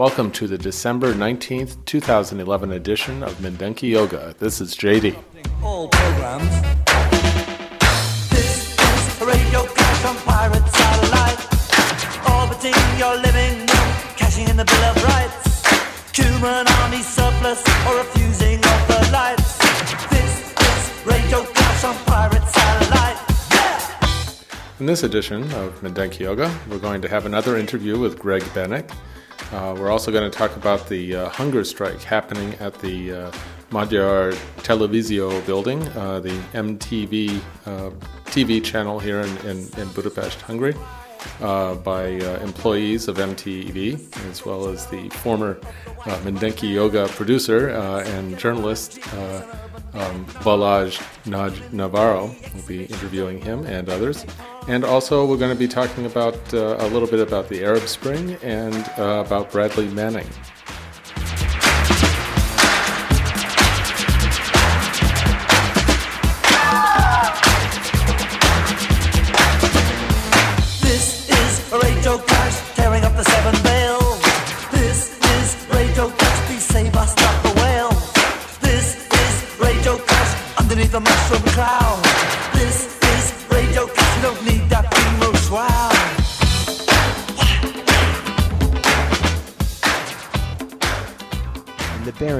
Welcome to the December 19th, 2011 edition of Mindenki Joga. This is JD. all programs. This is radio crash on pirate satellite. Orbiting your living room, cashing in the Bill of Rights. Human army surplus or refusing of the lights. This is radio crash on pirate satellite. Yeah! In this edition of Mindenki Joga, we're going to have another interview with Greg Bennick. Uh, we're also going to talk about the uh, hunger strike happening at the uh, Magyar Televízió building, uh, the MTV uh, TV channel here in, in, in Budapest, Hungary, uh, by uh, employees of MTV, as well as the former uh, Joga producer uh, and journalist uh, um, Balázs Nagy Navarro. We'll be interviewing him and others. And also, we're going to be talking about uh, a little bit about the Arab Spring and about Bradley Manning.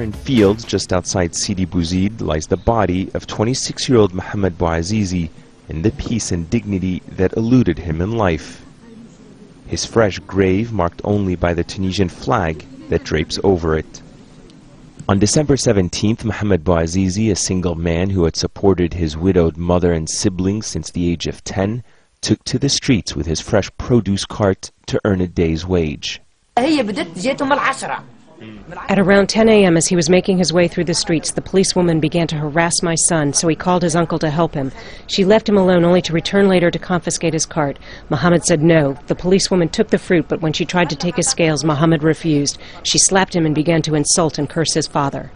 In the barren fields just outside Sidi Bouzid lies the body of 26-year-old Mohammed Bouazizi in the peace and dignity that eluded him in life. His fresh grave marked only by the Tunisian flag that drapes over it. On December 17th, Mohammed Bouazizi, a single man who had supported his widowed mother and siblings since the age of 10, took to the streets with his fresh produce cart to earn a day's wage. هي بدت جيتهم العشرة At around 10 a.m., as he was making his way through the streets, the policewoman began to harass my son, so he called his uncle to help him. She left him alone only to return later to confiscate his cart. Mohammed said no. The policewoman took the fruit, but when she tried to take his scales, Mohammed refused. She slapped him and began to insult and curse his father.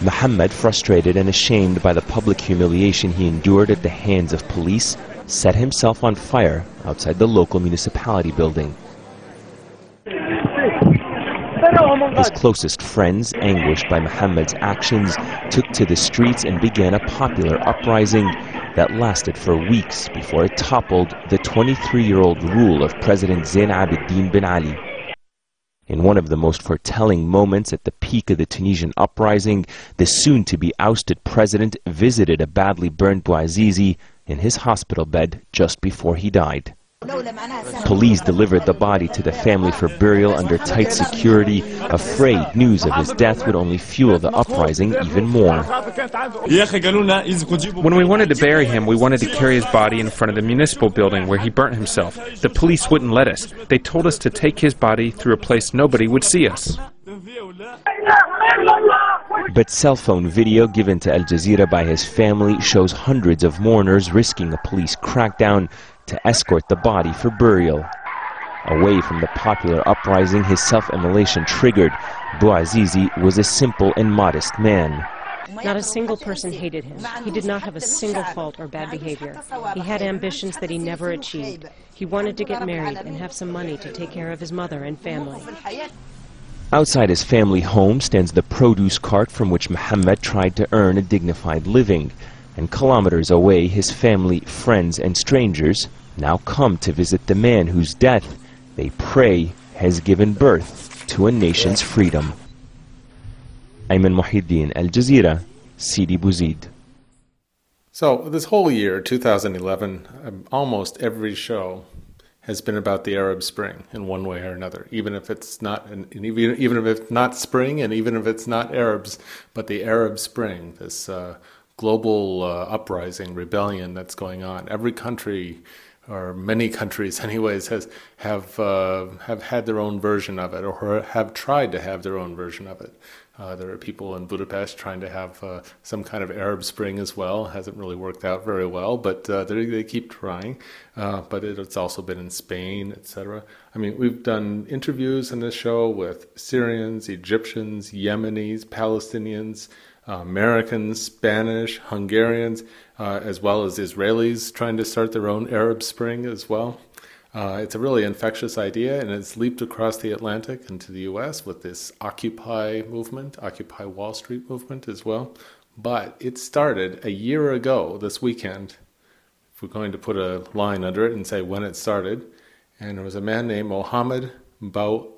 Muhammad, frustrated and ashamed by the public humiliation he endured at the hands of police, set himself on fire outside the local municipality building. His closest friends, anguished by Muhammad's actions, took to the streets and began a popular uprising that lasted for weeks before it toppled the 23-year-old rule of President Zain Abidine bin Ali. In one of the most foretelling moments at the peak of the Tunisian uprising, the soon-to-be ousted president visited a badly burned Bouazizi in his hospital bed just before he died. Police delivered the body to the family for burial under tight security, afraid news of his death would only fuel the uprising even more. When we wanted to bury him, we wanted to carry his body in front of the municipal building where he burnt himself. The police wouldn't let us. They told us to take his body through a place nobody would see us. But cell phone video given to Al Jazeera by his family shows hundreds of mourners risking a police crackdown to escort the body for burial. Away from the popular uprising his self-immolation triggered, Bouazizi was a simple and modest man. Not a single person hated him. He did not have a single fault or bad behavior. He had ambitions that he never achieved. He wanted to get married and have some money to take care of his mother and family. Outside his family home stands the produce cart from which Mohammed tried to earn a dignified living. And kilometers away, his family, friends, and strangers now come to visit the man whose death, they pray, has given birth to a nation's freedom. Ayman Mohyeldin, Al Jazeera, Sidi Bouzid. So, this whole year, 2011, um, almost every show has been about the Arab Spring in one way or another, even if it's not, an, even, even if it's not spring and even if it's not Arabs, but the Arab Spring, this uh, global uh, uprising, rebellion that's going on. Every country, or many countries, anyways, has have uh, have had their own version of it, or have tried to have their own version of it. Uh, there are people in Budapest trying to have uh, some kind of Arab Spring as well. Hasn't really worked out very well, but uh, they, they keep trying. Uh, but it, it's also been in Spain, etc. I mean, we've done interviews in this show with Syrians, Egyptians, Yemenis, Palestinians, uh, Americans, Spanish, Hungarians, uh, as well as Israelis trying to start their own Arab Spring as well. Uh, it's a really infectious idea, and it's leaped across the Atlantic into the US with this Occupy movement, Occupy Wall Street movement as well. But it started a year ago this weekend. If we're going to put a line under it and say when it started, and there was a man named Mohammed Bouazizi.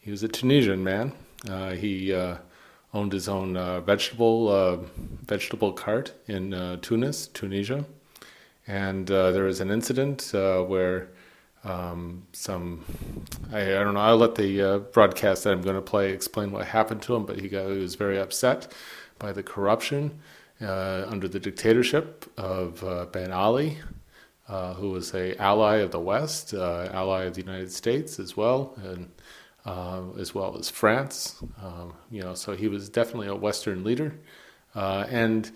He was a Tunisian man. Uh, he uh, owned his own uh, vegetable vegetable cart in Tunis, Tunisia and there was an incident where um, some I, I, don't know. I'll let the broadcast that I'm going to play explain what happened to him. But he, got, he was very upset by the corruption uh, under the dictatorship of uh, Ben Ali, uh, who was a ally of the West, ally of the United States as well, and as well as France. Um, you know, so he was definitely a Western leader, and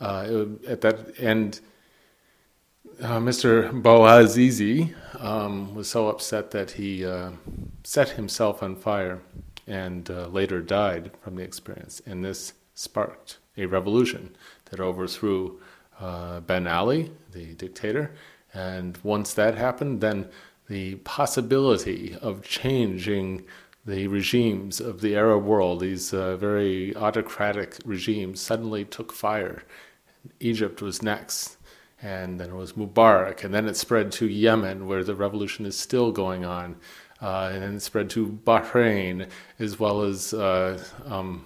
at that end uh, Mr. Bouazizi um, was so upset that he uh, set himself on fire and uh, later died from the experience. And this sparked a revolution that overthrew uh, Ben Ali, the dictator. And once that happened, then the possibility of changing the regimes of the Arab world, these uh, very autocratic regimes, suddenly took fire. Egypt was next and then it was Mubarak, and then it spread to Yemen, where the revolution is still going on, uh, and then it spread to Bahrain, as well as uh, um,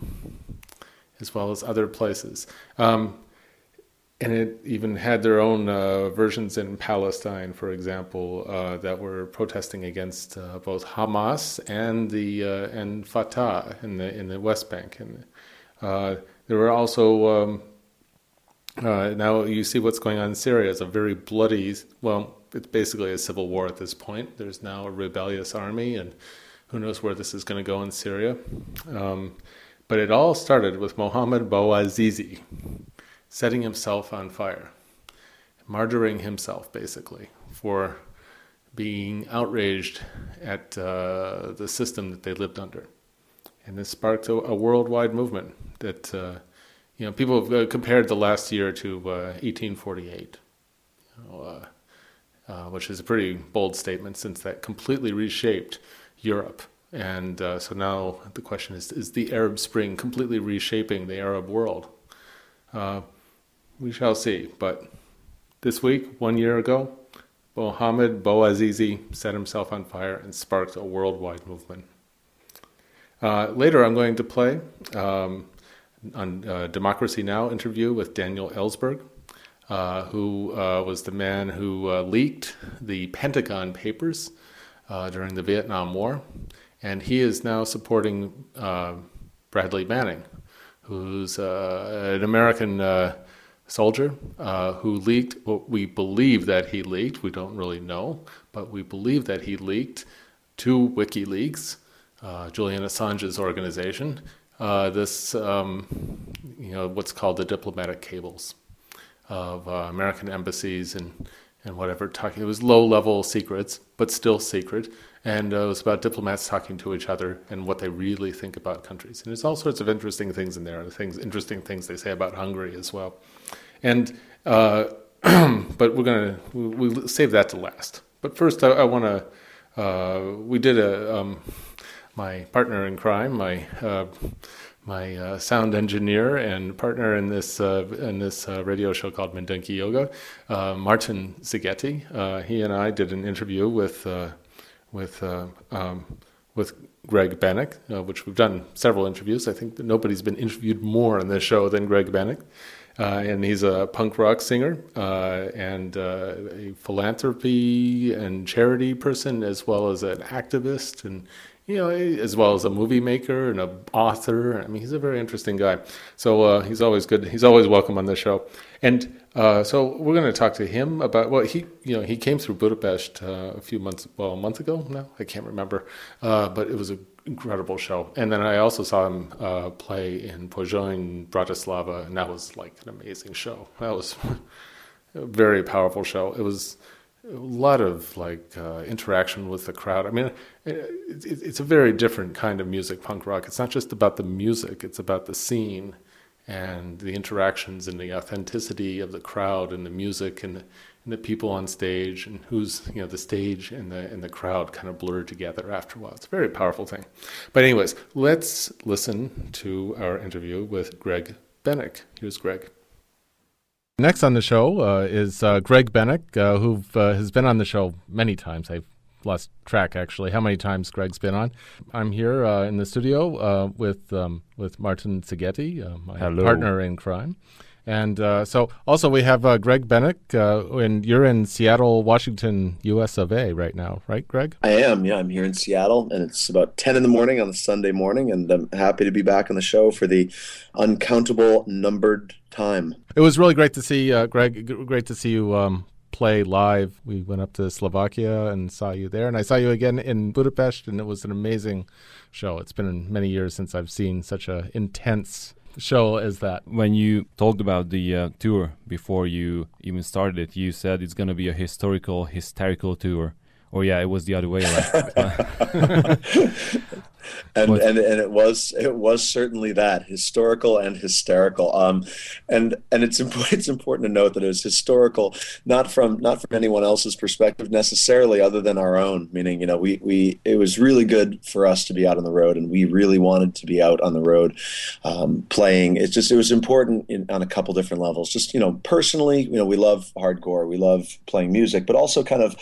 as well as other places. Um, and it even had their own uh, versions in Palestine, for example, uh, that were protesting against uh, both Hamas and the uh, and Fatah in the in the West Bank, and there were also um, uh, now you see what's going on in Syria. It's a very bloody, well, it's basically a civil war at this point. There's now a rebellious army, and who knows where this is going to go in Syria. Um, but it all started with Mohammed Bouazizi setting himself on fire, martyring himself basically for being outraged at uh, the system that they lived under. And this sparked a, a worldwide movement that. Uh, you know, people have uh, compared the last year to uh, 1848, you know, uh, uh, which is a pretty bold statement since that completely reshaped Europe. And uh, so now the question is: Is the Arab Spring completely reshaping the Arab world? Uh, we shall see. But this week, one year ago, Mohammed Bouazizi set himself on fire and sparked a worldwide movement. later, I'm going to play. Um, on uh, Democracy Now! interview with Daniel Ellsberg, uh, who uh, was the man who uh, leaked the Pentagon Papers uh, during the Vietnam War. And he is now supporting uh, Bradley Manning, who's an American soldier who leaked what we believe that he leaked. We don't really know, but we believe that he leaked to WikiLeaks, Julian Assange's organization, uh, this, um, you know, what's called the diplomatic cables of uh, American embassies and, and whatever. Talking, it was low level secrets, but still secret. And uh, it was about diplomats talking to each other and what they really think about countries. And there's all sorts of interesting things in there, things, interesting things they say about Hungary as well. And, uh, but we're going to, we'll save that to last. But first, I, I want to, uh, we did a, um, my partner in crime, my uh, my uh, sound engineer and partner in this uh, in this uh, radio show called Mindenki Joga, Martin Szigeti. Uh, he and I did an interview with with um, with Greg Bennick, uh, which we've done several interviews. I think nobody's been interviewed more on this show than Greg Bennick. Uh, and he's a punk rock singer uh, and uh, a philanthropy and charity person, as well as an activist, and you know, as well as a movie maker and an author. I mean, he's a very interesting guy. So uh, he's always good. He's always welcome on the show. And uh, so we're going to talk to him about well, he you know he came through Budapest uh, a few months well a month ago now I can't remember, but it was a incredible show. And then I also saw him uh, play in Poznan, Bratislava, and that was like an amazing show. That was a very powerful show. It was a lot of like uh, interaction with the crowd. I mean, it, it, it's a very different kind of music, punk rock. It's not just about the music; it's about the scene and the interactions and the authenticity of the crowd and the music and the, and the people on stage and who's you know the stage and the and the crowd kind of blur together after a while. It's a very powerful thing. But anyways, let's listen to our interview with Greg Bennick. Here's Greg. Next on the show uh, is uh, Greg Bennick, uh, who uh, has been on the show many times. I've lost track actually how many times Greg's been on. I'm here uh, in the studio uh, with um, with Martin Szigeti, my Hello. partner in crime. And uh, so, also, we have uh, Greg Bennick, uh, and you're in Seattle, Washington, US of A right now, right, Greg? I am, yeah. I'm here in Seattle, and it's about 10 in the morning on a Sunday morning, and I'm happy to be back on the show for the uncountable numbered time. It was really great to see, uh, Greg, g- great to see you um, play live. We went up to Slovakia and saw you there, and I saw you again in Budapest, and it was an amazing show. It's been many years since I've seen such an intense show is that. When you talked about the uh, tour before you even started it, you said it's going to be a historical, hysterical tour. Or yeah, it was the other way around. and What- and and it was it was certainly that historical and hysterical. Um and and it's important it's important to note that it was historical not from not from anyone else's perspective necessarily other than our own meaning you know we we it was really good for us to be out on the road and we really wanted to be out on the road um, playing. It's just it was important in, on a couple different levels. Just you know personally you know we love hardcore we love playing music but also kind of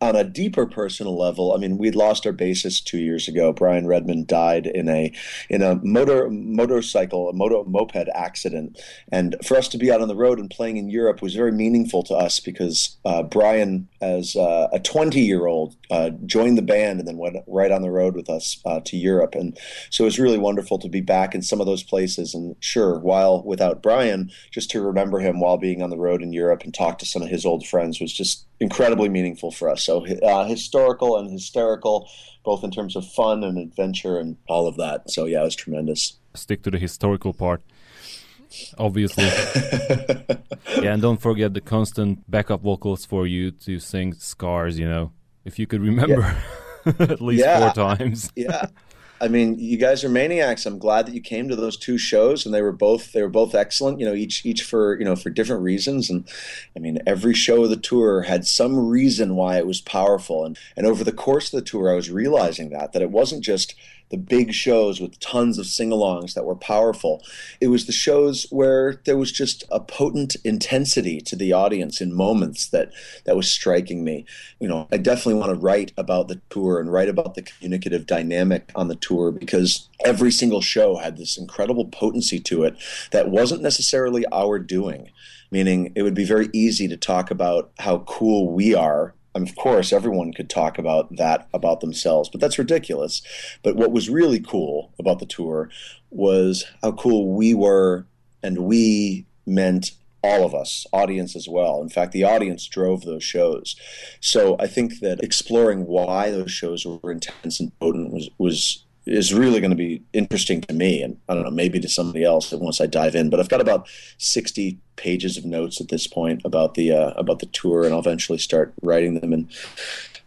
on a deeper personal level, I mean, we'd lost our bassist two years ago. Brian Redmond died in a in a motor motorcycle, a motor moped accident, and for us to be out on the road and playing in Europe was very meaningful to us because uh, Brian, as uh, a 20 year old, uh, joined the band and then went right on the road with us uh, to Europe, and so it was really wonderful to be back in some of those places. And sure, while without Brian, just to remember him while being on the road in Europe and talk to some of his old friends was just incredibly meaningful for us. So uh, historical and hysterical, both in terms of fun and adventure and all of that. So yeah, it was tremendous. Stick to the historical part, obviously. yeah, and don't forget the constant backup vocals for you to sing "Scars." You know, if you could remember at least Yeah. four times. yeah. I mean, you guys are maniacs. I'm glad that you came to those two shows, and they were both they were both excellent. You know, each each for you know for different reasons. And I mean, every show of the tour had some reason why it was powerful. And and over the course of the tour, I was realizing that that it wasn't just the big shows with tons of sing-alongs that were powerful. It was the shows where there was just a potent intensity to the audience in moments that that was striking me. You know, I definitely want to write about the tour and write about the communicative dynamic on the tour because every single show had this incredible potency to it that wasn't necessarily our doing. Meaning, it would be very easy to talk about how cool we are of course, everyone could talk about that about themselves, but that's ridiculous. But what was really cool about the tour was how cool we were, and we meant all of us, audience as well. In fact, the audience drove those shows. So I think that exploring why those shows were intense and potent was was is really going to be interesting to me and I don't know maybe to somebody else once I dive in but I've got about 60 pages of notes at this point about the uh, about the tour and I'll eventually start writing them. In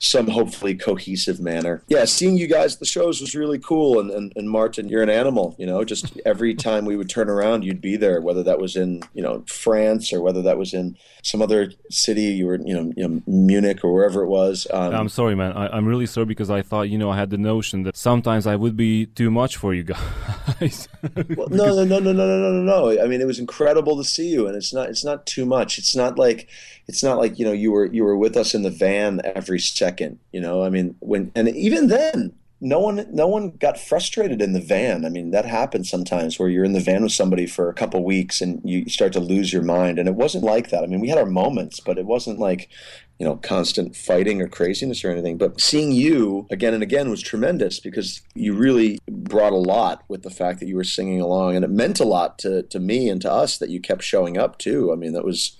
some hopefully cohesive manner yeah seeing you guys at the shows was really cool and, and and Martin you're an animal you know just every time we would turn around you'd be there whether that was in you know France or whether that was in some other city you were you know, you know Munich or wherever it was um, I'm sorry, man. I, I'm really sorry because I thought, you know, I had the notion that sometimes I would be too much for you guys. Well, no, no, no, no, no, no, no, no, no. I mean, it was incredible to see you, and it's not, it's not too much. It's not like, it's not like you know, you were, you were with us in the van every second. You know, I mean, when, and even then, no one no one got frustrated in the van. I mean, that happens sometimes where you're in the van with somebody for a couple weeks and you start to lose your mind. And it wasn't like that. I mean, we had our moments, but it wasn't like, you know, constant fighting or craziness or anything. But seeing you again and again was tremendous because you really brought a lot with the fact that you were singing along. And it meant a lot to, to me and to us that you kept showing up too. I mean, that was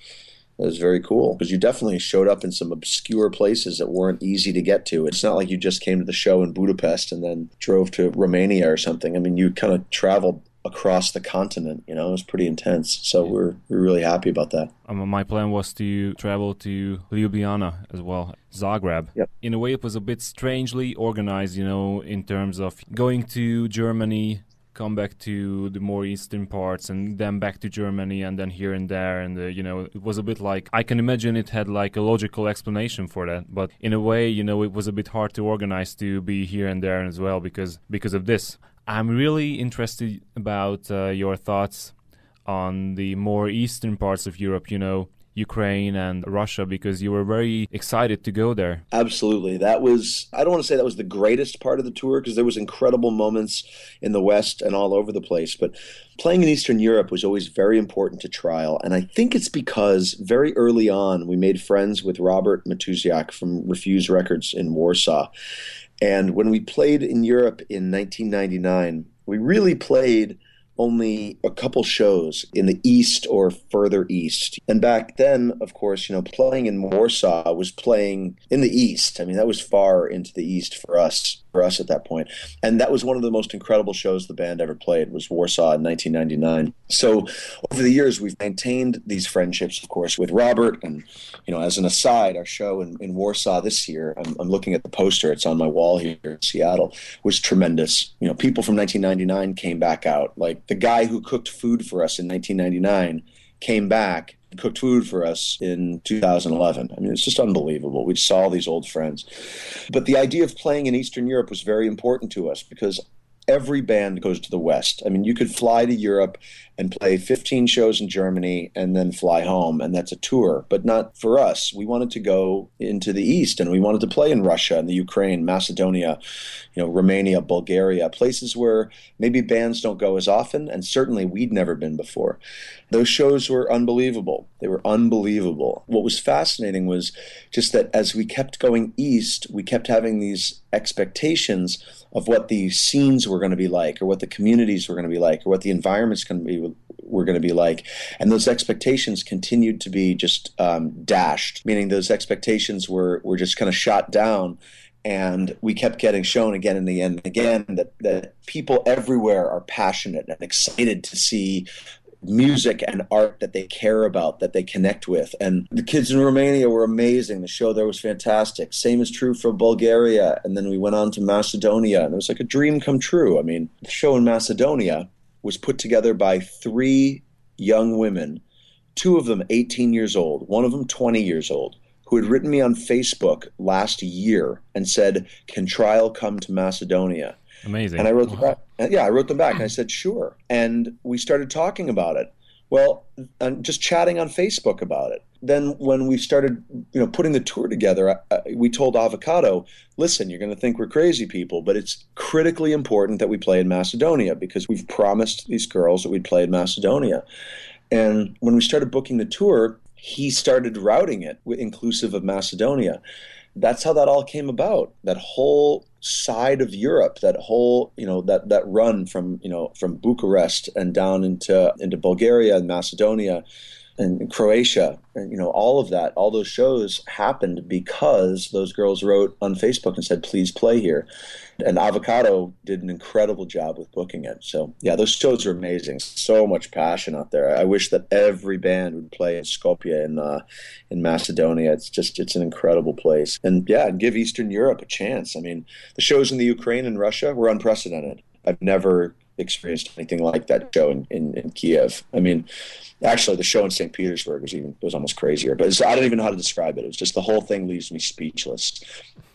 it was very cool because you definitely showed up in some obscure places that weren't easy to get to. It's not like you just came to the show in Budapest and then drove to Romania or something. I mean, you kind of traveled across the continent. You know, it was pretty intense. So we're we're really happy about that. Um, my plan was to travel to Ljubljana as well, Zagreb. Yep. In a way, it was a bit strangely organized. You know, in terms of going to Germany, come back to the more eastern parts and then back to Germany and then here and there and uh, you know it was a bit like I can imagine it had like a logical explanation for that but in a way you know it was a bit hard to organize to be here and there as well because because of this. I'm really interested about uh, your thoughts on the more eastern parts of Europe you know Ukraine and Russia because you were very excited to go there. Absolutely. That was I don't want to say that was the greatest part of the tour because there was incredible moments in the west and all over the place, but playing in Eastern Europe was always very important to Trial and I think it's because very early on we made friends with Robert Matusiak from Refuse Records in Warsaw. And when we played in Europe in 1999, we really played only a couple shows in the east or further east. And back then, of course, you know, playing in Warsaw was playing in the east. I mean, that was far into the east for us for us at that point. And that was one of the most incredible shows the band ever played was Warsaw in 1999. So over the years, we've maintained these friendships, of course, with Robert. And, you know, as an aside, our show in, in Warsaw this year, I'm, I'm looking at the poster, it's on my wall here in Seattle, was tremendous. You know, people from 1999 came back out. Like the guy who cooked food for us in 1999 came back and cooked food for us in 2011. I mean, it's just unbelievable. We saw these old friends. But the idea of playing in Eastern Europe was very important to us because every band goes to the West. I mean, you could fly to Europe and play 15 shows in Germany and then fly home, and that's a tour. But not for us. We wanted to go into the East, and we wanted to play in Russia and the Ukraine, Macedonia, you know, Romania, Bulgaria, places where maybe bands don't go as often, and certainly we'd never been before. Those shows were unbelievable. They were unbelievable. What was fascinating was just that as we kept going east, we kept having these expectations of what the scenes were going to be like, or what the communities were going to be like, or what the environments going to be were going to be like, and those expectations continued to be just um, dashed. Meaning those expectations were were just kind of shot down, and we kept getting shown again and again and again that that people everywhere are passionate and excited to see music and art that they care about, that they connect with. And the kids in Romania were amazing. The show there was fantastic. Same is true for Bulgaria. And then we went on to Macedonia, and it was like a dream come true. I mean, the show in Macedonia was put together by three young women, two of them 18 years old, one of them 20 years old. Who had written me on Facebook last year and said, Can Trial come to Macedonia? Amazing. And I wrote them back. Yeah, I wrote them back and I said, sure. And we started talking about it. Well, and just chatting on Facebook about it. Then when we started, you know, putting the tour together, we told Avocado, listen, you're going to think we're crazy people, but it's critically important that we play in Macedonia because we've promised these girls that we'd play in Macedonia. And when we started booking the tour, he started routing it, inclusive of Macedonia that's how that all came about. That whole side of Europe, that whole you know that that run from you know from Bucharest and down into into Bulgaria and Macedonia and Croatia, and you know all of that, all those shows happened because those girls wrote on Facebook and said, "Please play here." And Avocado did an incredible job with booking it. So yeah, those shows are amazing. So much passion out there. I wish that every band would play in Skopje in uh, in Macedonia. It's just it's an incredible place. And yeah, give Eastern Europe a chance. I mean, the shows in the Ukraine and Russia were unprecedented. I've never experienced anything like that show in, in, in Kiev. I mean, actually, the show in St. Petersburg was even was almost crazier. But I don't even know how to describe it. It was just the whole thing leaves me speechless.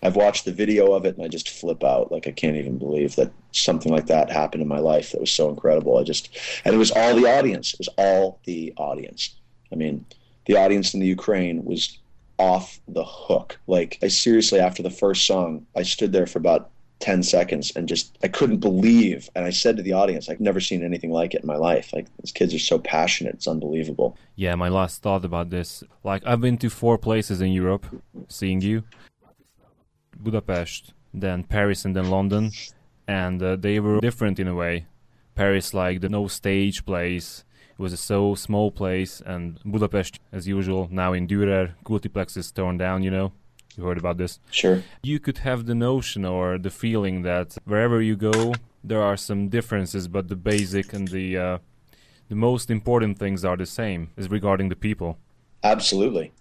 I've watched the video of it and I just flip out. Like I can't even believe that something like that happened in my life. That was so incredible. I just and it was all the audience. It was all the audience. I mean, the audience in the Ukraine was off the hook. Like I seriously, after the first song, I stood there for about 10 seconds and just I couldn't believe and I said to the audience I've never seen anything like it in my life. Like these kids are so passionate it's unbelievable. Yeah my last thought about this like I've been to four places in Europe seeing you. Budapest then Paris and then London. And uh, they were different in a way. Paris like the no stage place. It was a so small place and Budapest as usual now in Dürer Multiplex is torn down you know you heard about this. Sure. You could have the notion or the feeling that wherever you go, there are some differences, but the basic and the uh, the most important things are the same as regarding the people. Absolutely.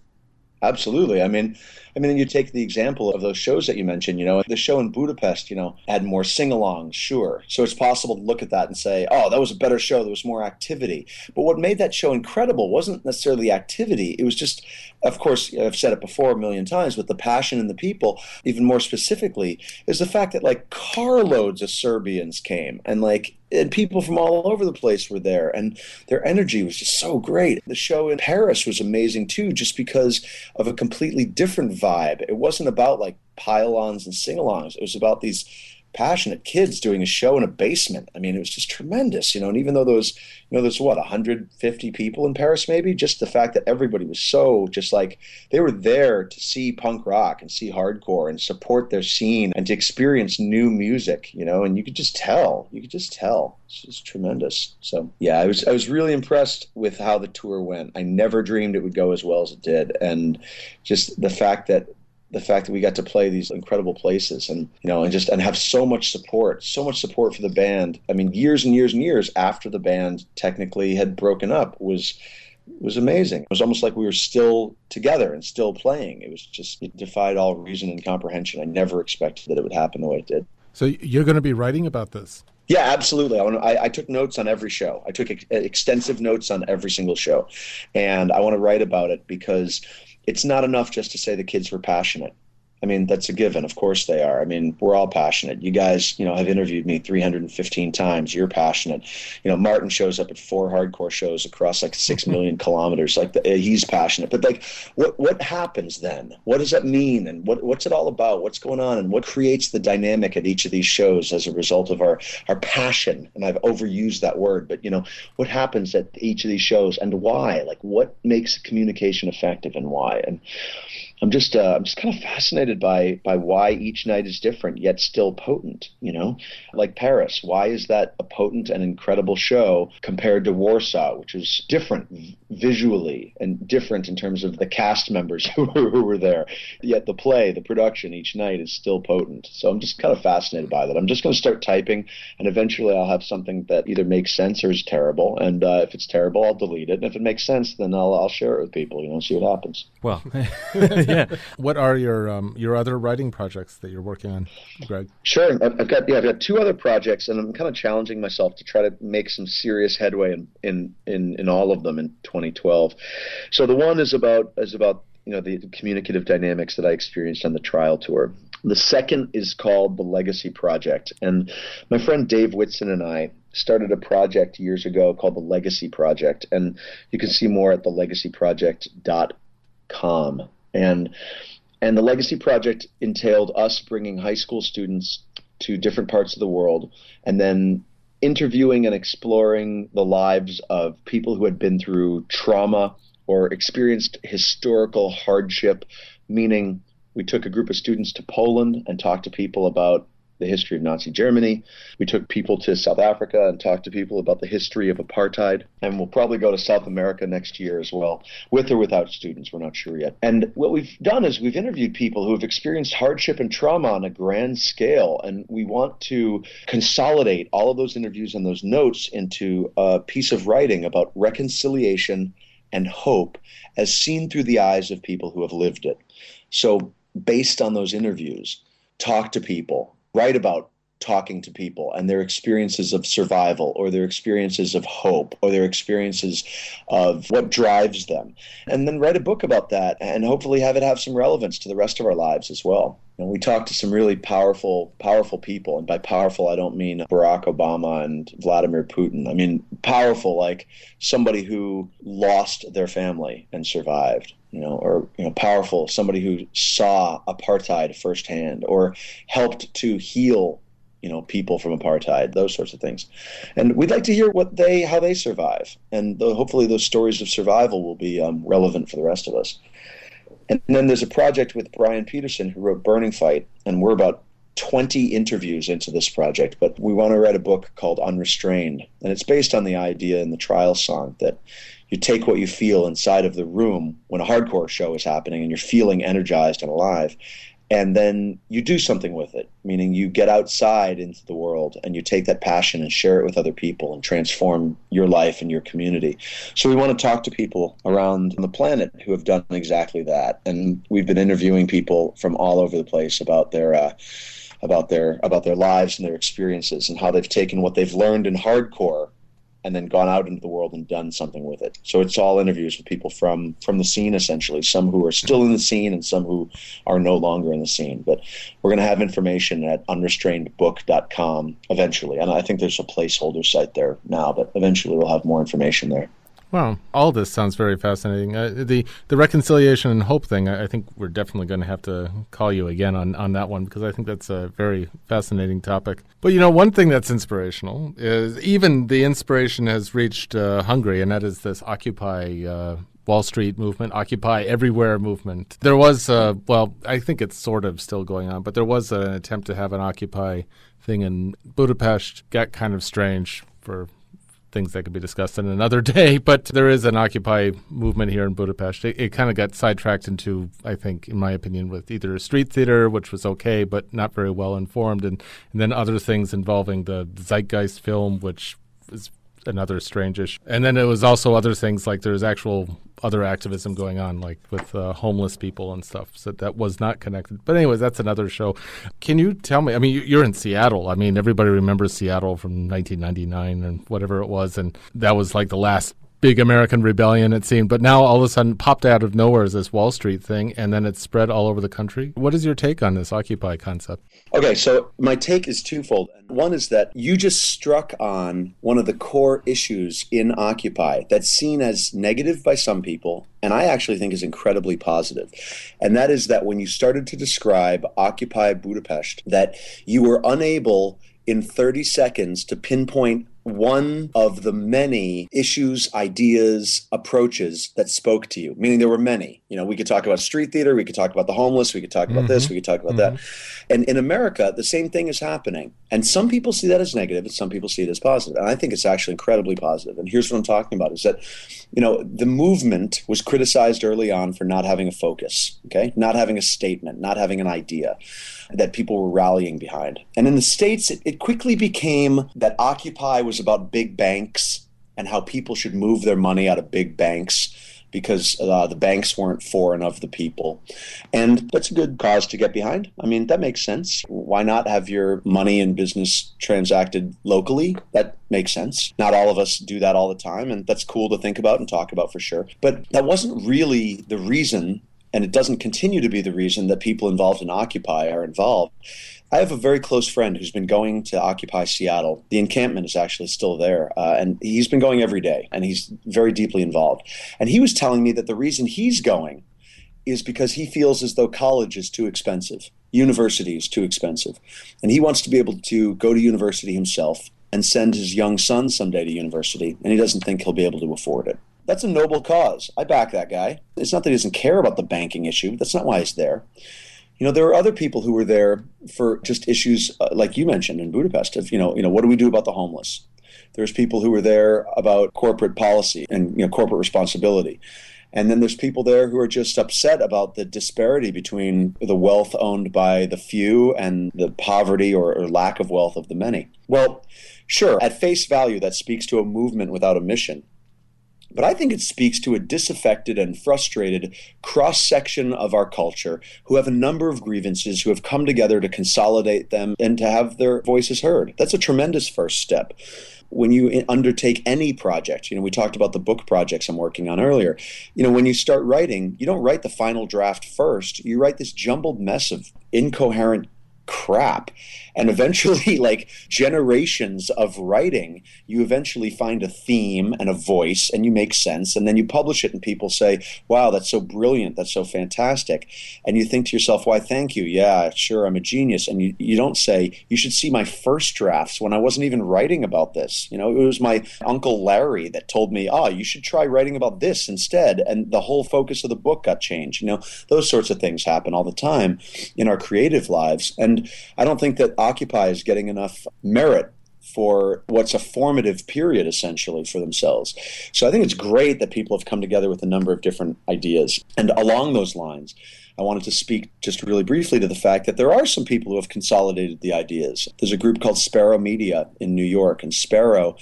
Absolutely. I mean, I mean, you take the example of those shows that you mentioned. You know, the show in Budapest, you know, had more sing-alongs, sure. So it's possible to look at that and say, "Oh, that was a better show. There was more activity." But what made that show incredible wasn't necessarily the activity. It was just, of course, I've said it before a million times, but the passion in the people. Even more specifically, is the fact that like carloads of Serbians came and like and people from all over the place were there and their energy was just so great. The show in paris was amazing too just because of a completely different vibe. It wasn't about like pile-ons and sing-alongs. It was about these passionate kids doing a show in a basement. I mean, it was just tremendous, you know. And even though those, you know, there's what 150 people in Paris, maybe just the fact that everybody was so just like they were there to see punk rock and see hardcore and support their scene and to experience new music, you know. And you could just tell, you could just tell, it's just tremendous. So yeah, I was I was really impressed with how the tour went. I never dreamed it would go as well as it did, and just the fact that the fact that we got to play these incredible places and you know and just and have so much support so much support for the band. I mean years and years and years after the band technically had broken up was was amazing. It was almost like we were still together and still playing. It was just it defied all reason and comprehension. I never expected that it would happen the way it did. So you're going to be writing about this? Yeah, absolutely. I, want to, I, I, took notes on every show. I took ex- extensive notes on every single show, and I want to write about it because it's not enough just to say the kids were passionate. I mean, that's a given. Of course they are. I mean, we're all passionate. You guys, you know, have interviewed me 315 times. You're passionate. You know, Martin shows up at four hardcore shows across like six mm-hmm. million kilometers. Like the, eh, he's passionate. But like, what what happens then? What does that mean? And what what's it all about? What's going on? And what creates the dynamic at each of these shows as a result of our our passion? And I've overused that word, but you know, what happens at each of these shows and why? Like, what makes communication effective and why? And I'm just uh, I'm just kind of fascinated by by why each night is different yet still potent. You know, like Paris. Why is that a potent and incredible show compared to Warsaw, which is different visually and different in terms of the cast members who were, who were there. Yet the play, the production each night is still potent. So I'm just kind of fascinated by that. I'm just going to start typing, and eventually I'll have something that either makes sense or is terrible. And uh, if it's terrible, I'll delete it. And if it makes sense, then I'll I'll share it with people. You know, see what happens. Well. yeah. What are your um, your other writing projects that you're working on, Greg? Sure. I've got yeah, I've got two other projects, and I'm kind of challenging myself to try to make some serious headway in in in, in all of them in 2012. So the one is about is about you know the communicative dynamics that I experienced on the Trial tour. The second is called the Legacy Project, and my friend Dave Whitson and I started a project years ago called the Legacy Project, and you can see more at thelegacyproject.com. And and the Legacy Project entailed us bringing high school students to different parts of the world and then interviewing and exploring the lives of people who had been through trauma or experienced historical hardship, meaning we took a group of students to Poland and talked to people about the history of Nazi Germany. We took people to South Africa and talked to people about the history of apartheid. And we'll probably go to South America next year as well, with or without students. We're not sure yet. And what we've done is we've interviewed people who have experienced hardship and trauma on a grand scale. And we want to consolidate all of those interviews and those notes into a piece of writing about reconciliation and hope as seen through the eyes of people who have lived it. So, based on those interviews, talk to people, write about talking to people and their experiences of survival or their experiences of hope or their experiences of what drives them. And then write a book about that and hopefully have it have some relevance to the rest of our lives as well. And we talked to some really powerful powerful people. And by powerful i don't mean barack obama and vladimir putin. I mean powerful like somebody who lost their family and survived you know, or you know, powerful, somebody who saw apartheid firsthand or helped to heal, you know, people from apartheid, those sorts of things. And we'd like to hear what they, how they survive, and the, hopefully those stories of survival will be um, relevant for the rest of us. And then there's a project with Brian Peterson who wrote Burning Fight, and we're about 20 interviews into this project, but we want to write a book called Unrestrained. And it's based on the idea in the Trial song that you take what you feel inside of the room when a hardcore show is happening and you're feeling energized and alive and then you do something with it meaning you get outside into the world and you take that passion and share it with other people and transform your life and your community. So we want to talk to people around the planet who have done exactly that and we've been interviewing people from all over the place about their uh, about their about their lives and their experiences and how they've taken what they've learned in hardcore and then gone out into the world and done something with it. So it's all interviews with people from from the scene essentially, some who are still in the scene and some who are no longer in the scene. But we're going to have information at unrestrainedbook.com eventually, and I think there's a placeholder site there now, but eventually we'll have more information there. Well, all this sounds very fascinating. Uh, the the reconciliation and hope thing, I, I think we're definitely going to have to call you again on, on that one because I think that's a very fascinating topic. But you know, one thing that's inspirational is even the inspiration has reached uh, Hungary, and that is this Occupy uh, Wall Street movement, Occupy Everywhere movement. There was, uh, well, I think it's sort of still going on, but there was an attempt to have an Occupy thing in Budapest. Got kind of strange for things that could be discussed in another day. But there is an Occupy movement here in Budapest. It, it kind of got sidetracked into, I think, in my opinion, with either a street theater, which was okay but not very well informed, and, and then other things involving the Zeitgeist film, which is another strange And then it was also other things like there's actual other activism going on, like with uh, homeless people and stuff. So that was not connected. But anyways, that's another show. Can you tell me? I mean, you're in Seattle. I mean, everybody remembers Seattle from 1999 and whatever it was, and that was like the last big American rebellion, it seemed. But now all of a sudden popped out of nowhere is this Wall Street thing, and then it's spread all over the country. What is your take on this Occupy concept? Okay, so my take is twofold. One is that you just struck on one of the core issues in Occupy that's seen as negative by some people, and I actually think is incredibly positive. And that is that when you started to describe Occupy Budapest, that you were unable in 30 seconds to pinpoint one of the many issues, ideas, approaches that spoke to you. Meaning there were many. You know, we could talk about street theater, we could talk about the homeless, we could talk about mm-hmm. this, we could talk about mm-hmm. that. And in America, the same thing is happening. And some people see that as negative, and some people see it as positive. And I think it's actually incredibly positive. And here's what I'm talking about: is that, you know, the movement was criticized early on for not having a focus, okay, not having a statement, not having an idea that people were rallying behind. And in the States, it, it quickly became that Occupy was about big banks and how people should move their money out of big banks because uh, the banks weren't for and of the people. And that's a good cause to get behind. I mean, that makes sense. Why not have your money and business transacted locally? That makes sense. Not all of us do that all the time, and that's cool to think about and talk about for sure. But that wasn't really the reason and it doesn't continue to be the reason that people involved in Occupy are involved. I have a very close friend who's been going to Occupy Seattle. The encampment is actually still there, uh, and he's been going every day, and he's very deeply involved. And he was telling me that the reason he's going is because he feels as though college is too expensive, university is too expensive, and he wants to be able to go to university himself and send his young son someday to university, and he doesn't think he'll be able to afford it. That's a noble cause. I back that guy. It's not that he doesn't care about the banking issue. That's not why he's there. You know, there are other people who were there for just issues uh, like you mentioned in Budapest. Of you know, you know, what do we do about the homeless? There's people who were there about corporate policy and you know corporate responsibility. And then there's people there who are just upset about the disparity between the wealth owned by the few and the poverty or, or, lack of wealth of the many. Well, sure, at face value, that speaks to a movement without a mission. But I think it speaks to a disaffected and frustrated cross section of our culture who have a number of grievances, who have come together to consolidate them and to have their voices heard. That's a tremendous first step when you undertake any project, you know, we talked about the book projects I'm working on earlier. You know, when you start writing, you don't write the final draft first. You write this jumbled mess of incoherent crap. And eventually like generations of writing you eventually find a theme and a voice and you make sense and then you publish it and people say wow that's so brilliant. That's so fantastic. And you think to yourself why thank you. Yeah sure i'm a genius. And you, you don't say you should see my first drafts when i wasn't even writing about this. You know it was my uncle larry that told me oh you should try writing about this instead. And the whole focus of the book got changed. You know those sorts of things happen all the time in our creative lives. And i don't think that Occupy is getting enough merit for what's a formative period essentially for themselves. So I think it's great that people have come together with a number of different ideas. And along those lines, I wanted to speak just really briefly to the fact that there are some people who have consolidated the ideas. There's a group called Sparrow Media in New York, and Sparrow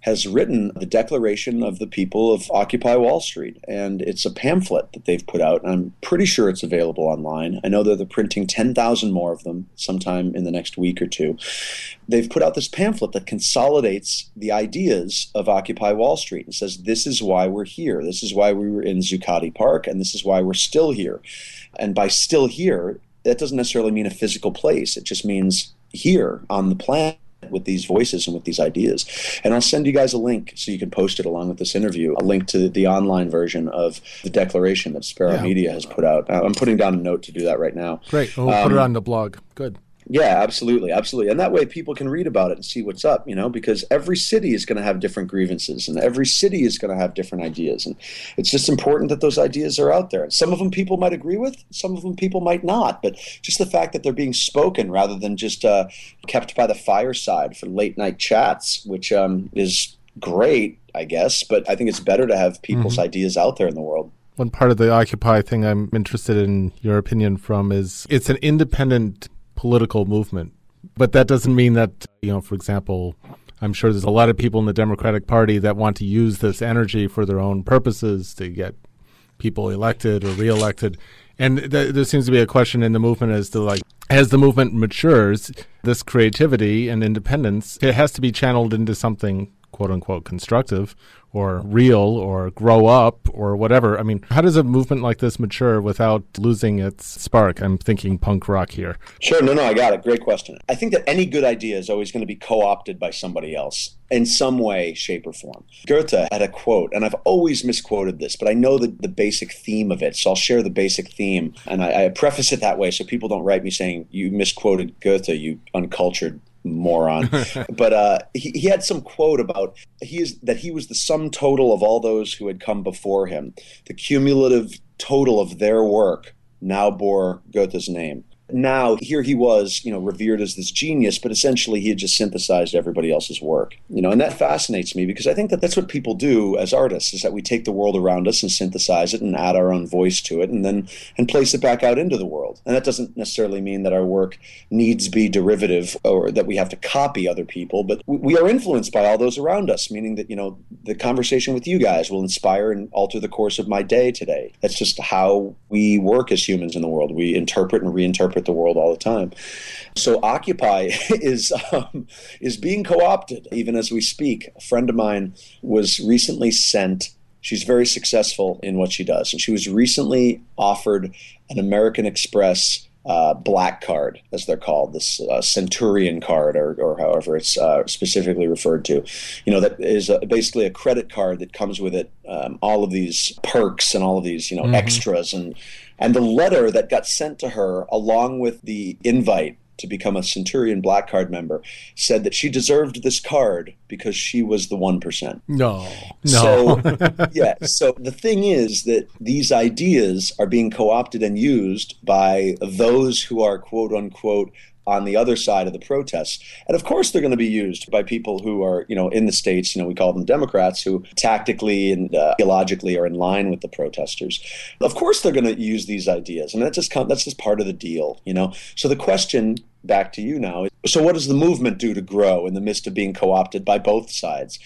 has written the Declaration of the People of Occupy Wall Street. And it's a pamphlet that they've put out. And I'm pretty sure it's available online. I know that they're printing 10,000 more of them sometime in the next week or two. They've put out this pamphlet that consolidates the ideas of Occupy Wall Street and says, this is why we're here. This is why we were in Zuccotti Park, and this is why we're still here. And by still here, that doesn't necessarily mean a physical place, it just means here on the planet with these voices and with these ideas. And I'll send you guys a link so you can post it along with this interview, a link to the online version of the declaration that Sparrow yeah. Media has put out. I'm putting down a note to do that right now. Great. We'll um, put it um, on the blog. Good. Yeah, absolutely, absolutely. And that way people can read about it and see what's up, you know, because every city is going to have different grievances and every city is going to have different ideas. And it's just important that those ideas are out there. And some of them people might agree with, some of them people might not. But just the fact that they're being spoken rather than just uh, kept by the fireside for late night chats, which um, is great, I guess. But I think it's better to have people's mm-hmm. ideas out there in the world. One part of the Occupy thing I'm interested in your opinion from is it's an independent political movement. But that doesn't mean that, you know, for example, I'm sure there's a lot of people in the Democratic Party that want to use this energy for their own purposes to get people elected or reelected. And th- there seems to be a question in the movement as to like, as the movement matures, this creativity and independence, it has to be channeled into something quote unquote constructive or real or grow up or whatever. I mean, how does a movement like this mature without losing its spark? I'm thinking punk rock here. Sure, no, no, I got it. Great question. I think that any good idea is always going to be co opted by somebody else in some way, shape, or form. Goethe had a quote, and I've always misquoted this, but I know the, the basic theme of it, so I'll share the basic theme. And I, I preface it that way so people don't write me saying, You misquoted Goethe, you uncultured moron. but uh, he, he had some quote about he is that he was the sum total of all those who had come before him. The cumulative total of their work now bore Goethe's name now here he was, you know, revered as this genius, but essentially he had just synthesized everybody else's work, you know, and that fascinates me because I think that that's what people do as artists is that we take the world around us and synthesize it and add our own voice to it and then and place it back out into the world. And that doesn't necessarily mean that our work needs be derivative or that we have to copy other people, but we, we are influenced by all those around us, meaning that, you know, the conversation with you guys will inspire and alter the course of my day today. That's just how we work as humans in the world. We interpret and reinterpret the world all the time. So Occupy is um, is being co-opted even as we speak. A friend of mine was recently sent. She's very successful in what she does, and she was recently offered an American Express uh, black card, as they're called, this uh, Centurion card, or, or however it's uh, specifically referred to. You know, that is a, basically a credit card that comes with it um, all of these perks and all of these, you know, mm-hmm. extras and and the letter that got sent to her, along with the invite to become a Centurion Black Card member, said that she deserved this card because she was the 1%. No. No. So, yeah. So the thing is that these ideas are being co opted and used by those who are quote unquote on the other side of the protests. And of course, they're going to be used by people who are, you know, in the states. You know, we call them Democrats, who tactically and uh, theologically are in line with the protesters. Of course, they're going to use these ideas, and that's just that's just part of the deal, you know. So the question back to you now is: so what does the movement do to grow in the midst of being co-opted by both sides?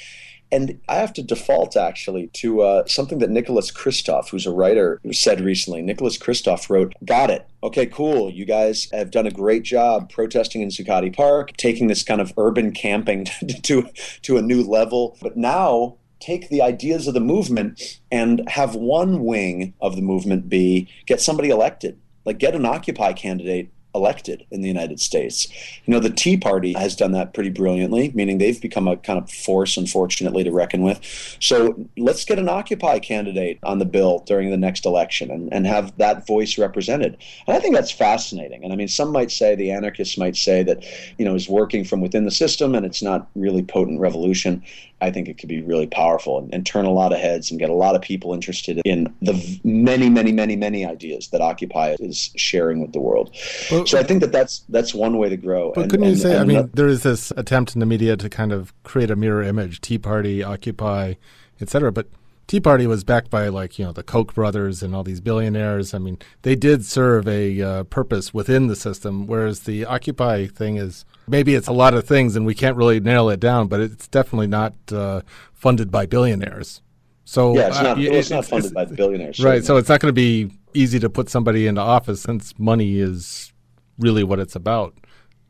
And I have to default actually to uh, something that Nicholas Kristof, who's a writer, said recently. Nicholas Kristof wrote, Got it. Okay, cool. You guys have done a great job protesting in Zuccotti Park, taking this kind of urban camping to, to a new level. But now take the ideas of the movement and have one wing of the movement be get somebody elected. Like get an Occupy candidate elected in the United States. You know, the Tea Party has done that pretty brilliantly, meaning they've become a kind of force, unfortunately, to reckon with. So let's get an Occupy candidate on the bill during the next election and, and have that voice represented. And I think that's fascinating. And I mean, some might say, the anarchists might say that, you know, is working from within the system and it's not really potent revolution. I think it could be really powerful and, and, turn a lot of heads and get a lot of people interested in the many, many, many, many ideas that Occupy is sharing with the world. But, so I think that that's that's one way to grow. But and, couldn't you say? I mean, there is this attempt in the media to kind of create a mirror image: Tea Party, Occupy, etc. But Tea Party was backed by like you know the Koch brothers and all these billionaires. I mean, they did serve a uh, purpose within the system, whereas the Occupy thing is maybe it's a lot of things and we can't really nail it down, but it's definitely not uh, funded by billionaires. So yeah, it's not, uh, well, it's not funded it's, by the billionaires, right? So it's not going to be easy to put somebody into office since money is really what it's about.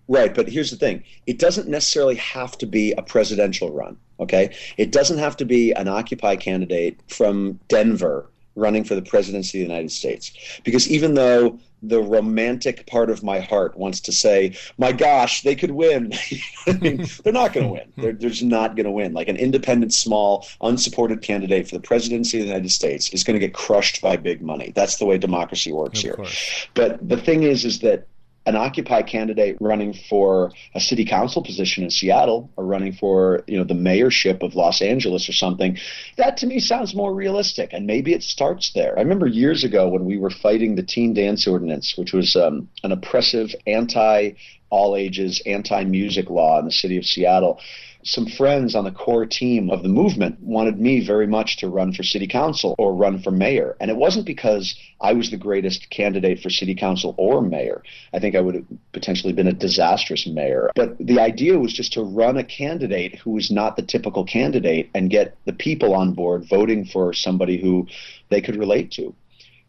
Right, but here's the thing: it doesn't necessarily have to be a presidential run. Okay, it doesn't have to be an Occupy candidate from Denver running for the presidency of the United States, because even though the romantic part of my heart wants to say, "My gosh, they could win," I mean, they're not going to win. They're, they're just not going to win. Like an independent, small, unsupported candidate for the presidency of the United States is going to get crushed by big money. That's the way democracy works of here. Course. But the thing is, is that an Occupy candidate running for a city council position in Seattle or running for you know the mayorship of Los Angeles or something, that to me sounds more realistic. And maybe it starts there. I remember years ago when we were fighting the teen dance ordinance, which was um, an oppressive anti all ages anti music law in the city of Seattle some friends on the core team of the movement wanted me very much to run for city council or run for mayor. And it wasn't because I was the greatest candidate for city council or mayor. I think I would have potentially been a disastrous mayor. But the idea was just to run a candidate who was not the typical candidate and get the people on board voting for somebody who they could relate to.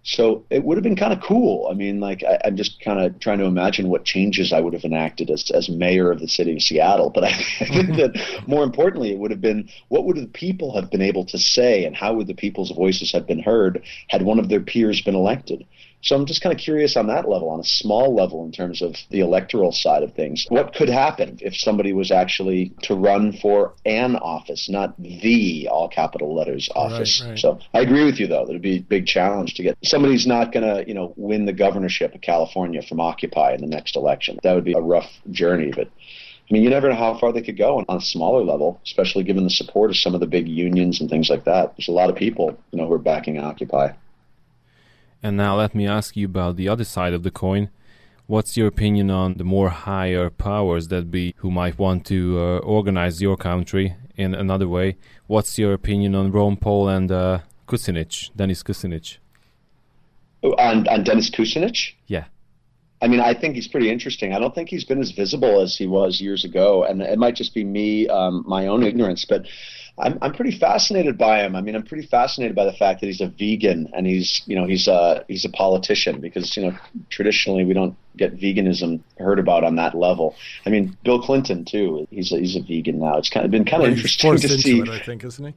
So it would have been kind of cool. I mean, like I, am just kind of trying to imagine what changes I would have enacted as as mayor of the city of Seattle. But I, I think that more importantly, it would have been what would the people have been able to say, and how would the people's voices have been heard had one of their peers been elected. So I'm just kind of curious on that level, on a small level in terms of the electoral side of things. What could happen if somebody was actually to run for an office, not the all capital letters office? Right, right. So I agree with you though. There'd be a big challenge to get somebody's not going to, you know, win the governorship of California from Occupy in the next election. That would be a rough journey, but I mean, you never know how far they could go on a smaller level, especially given the support of some of the big unions and things like that. There's a lot of people, you know, who are backing Occupy. And now let me ask you about the other side of the coin. What's your opinion on the more higher powers that be who might want to uh, organize your country in another way? What's your opinion on Ron Paul and uh, Kucinich, Dennis Kucinich? Oh, on, on Dennis Kucinich? Yeah. I mean, I think he's pretty interesting. I don't think he's been as visible as he was years ago, and it might just be me, um, my own ignorance. But I'm I'm pretty fascinated by him. I mean, I'm pretty fascinated by the fact that he's a vegan and he's you know he's a he's a politician because you know traditionally we don't get veganism heard about on that level. I mean, Bill Clinton too. He's a, he's a vegan now. It's kind of been kind of well, interesting to see. It, I think, isn't he?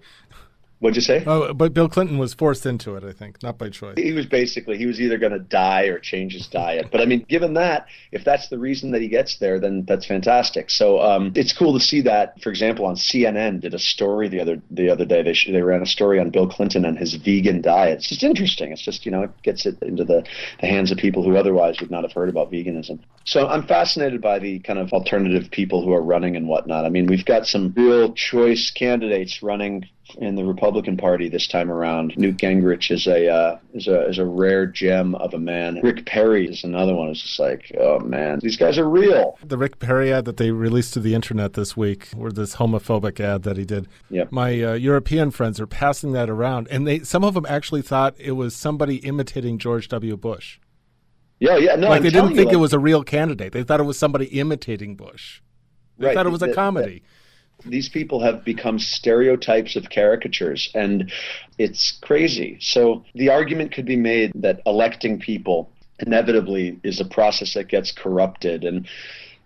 What'd you say? Oh, but Bill Clinton was forced into it, I think, not by choice. He was basically he was either going to die or change his diet. But I mean, given that, if that's the reason that he gets there, then that's fantastic. So um, it's cool to see that. For example, on CNN did a story the other the other day. They they ran a story on Bill Clinton and his vegan diet. It's just interesting. It's just you know it gets it into the, the hands of people who otherwise would not have heard about veganism. So I'm fascinated by the kind of alternative people who are running and whatnot. I mean, we've got some real choice candidates running in the Republican Party this time around. Newt Gingrich is a uh, is a is a rare gem of a man. Rick Perry is another one. It's just like, oh man, these guys are real. The Rick Perry ad that they released to the internet this week, or this homophobic ad that he did. Yep. My uh, European friends are passing that around, and they some of them actually thought it was somebody imitating George W. Bush. Yeah, yeah, no. Like I'm they didn't think like, it was a real candidate. They thought it was somebody imitating Bush. They right, thought it was a comedy these people have become stereotypes of caricatures and it's crazy. So the argument could be made that electing people inevitably is a process that gets corrupted and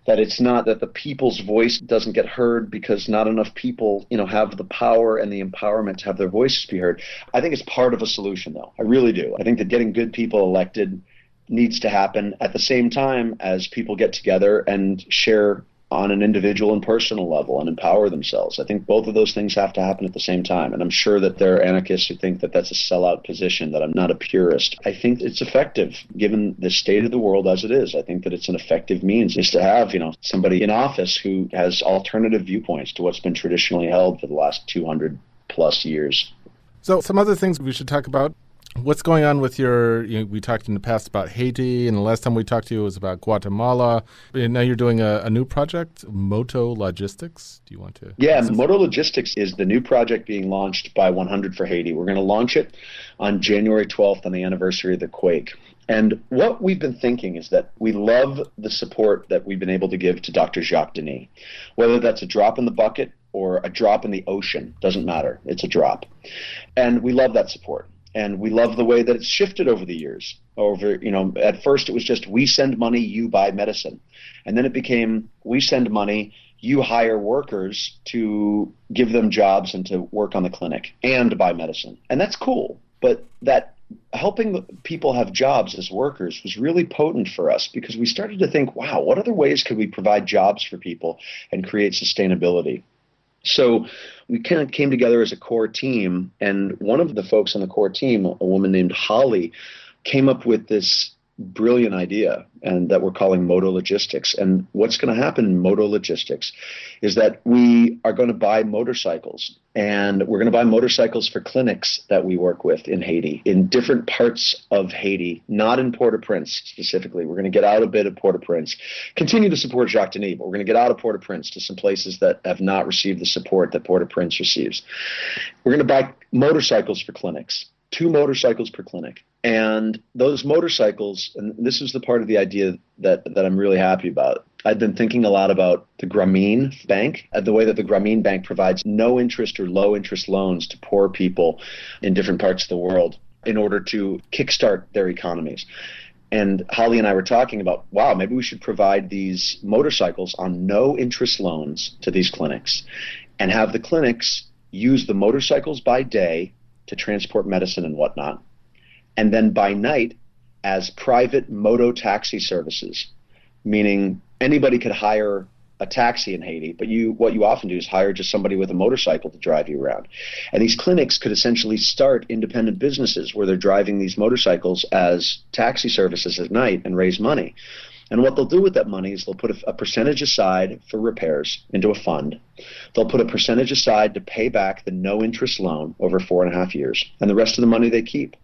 that it's not that the people's voice doesn't get heard because not enough people you know have the power and the empowerment to have their voices be heard. I think it's part of a solution though. I really do. I think that getting good people elected needs to happen at the same time as people get together and share on an individual and personal level and empower themselves. I think both of those things have to happen at the same time. And I'm sure that there are anarchists who think that that's a sellout position, that I'm not a purist. I think it's effective given the state of the world as it is. I think that it's an effective means is to have, you know, somebody in office who has alternative viewpoints to what's been traditionally held for the last 200 plus years. So, some other things we should talk about. What's going on with your? You know, we talked in the past about Haiti, and the last time we talked to you was about Guatemala. And now you're doing a, a new project, Moto Logistics. Do you want to? Yeah, Moto Logistics is the new project being launched by 100 for Haiti. We're going to launch it on January 12th on the anniversary of the quake. And what we've been thinking is that we love the support that we've been able to give to Dr. Jacques Denis, whether that's a drop in the bucket or a drop in the ocean, doesn't matter. It's a drop. And we love that support and we love the way that it's shifted over the years. Over you know at first it was just we send money you buy medicine. And then it became we send money you hire workers to give them jobs and to work on the clinic and buy medicine. And that's cool. But that helping people have jobs as workers was really potent for us because we started to think wow what other ways could we provide jobs for people and create sustainability so we kind of came together as a core team, and one of the folks on the core team, a woman named Holly, came up with this brilliant idea and that we're calling moto logistics. And what's going to happen in moto logistics is that we are going to buy motorcycles and we're going to buy motorcycles for clinics that we work with in Haiti in different parts of Haiti not in Port-au-Prince specifically. We're going to get out a bit of Port-au-Prince. Continue to support Jacques Denis but we're going to get out of Port-au-Prince to some places that have not received the support that Port-au-Prince receives. We're going to buy motorcycles for clinics two motorcycles per clinic. And those motorcycles, and this is the part of the idea that, that I'm really happy about. I've been thinking a lot about the Grameen Bank, uh, the way that the Grameen Bank provides no interest or low interest loans to poor people in different parts of the world in order to kickstart their economies. And Holly and I were talking about, wow, maybe we should provide these motorcycles on no interest loans to these clinics and have the clinics use the motorcycles by day to transport medicine and whatnot. And then by night, as private moto taxi services, meaning anybody could hire a taxi in Haiti, but you what you often do is hire just somebody with a motorcycle to drive you around. And these clinics could essentially start independent businesses where they're driving these motorcycles as taxi services at night and raise money. And what they'll do with that money is they'll put a, a, percentage aside for repairs into a fund. They'll put a percentage aside to pay back the no interest loan over four and a half years, and the rest of the money they keep.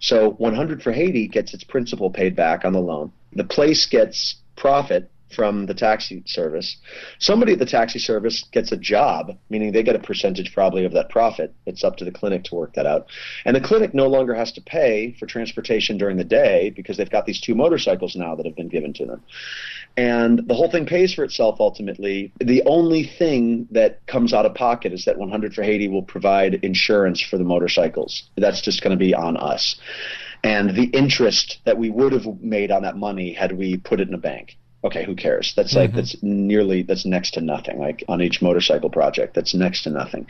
So 100 for Haiti gets its principal paid back on the loan. The place gets profit from the taxi service. Somebody at the taxi service gets a job, meaning they get a percentage probably of that profit. It's up to the clinic to work that out. And the clinic no longer has to pay for transportation during the day because they've got these two motorcycles now that have been given to them. And the whole thing pays for itself ultimately. The only thing that comes out of pocket is that 100 for Haiti will provide insurance for the motorcycles. That's just going to be on us. And the interest that we would have made on that money had we put it in a bank okay, who cares? That's like mm-hmm. that's nearly that's next to nothing. Like on each motorcycle project, that's next to nothing.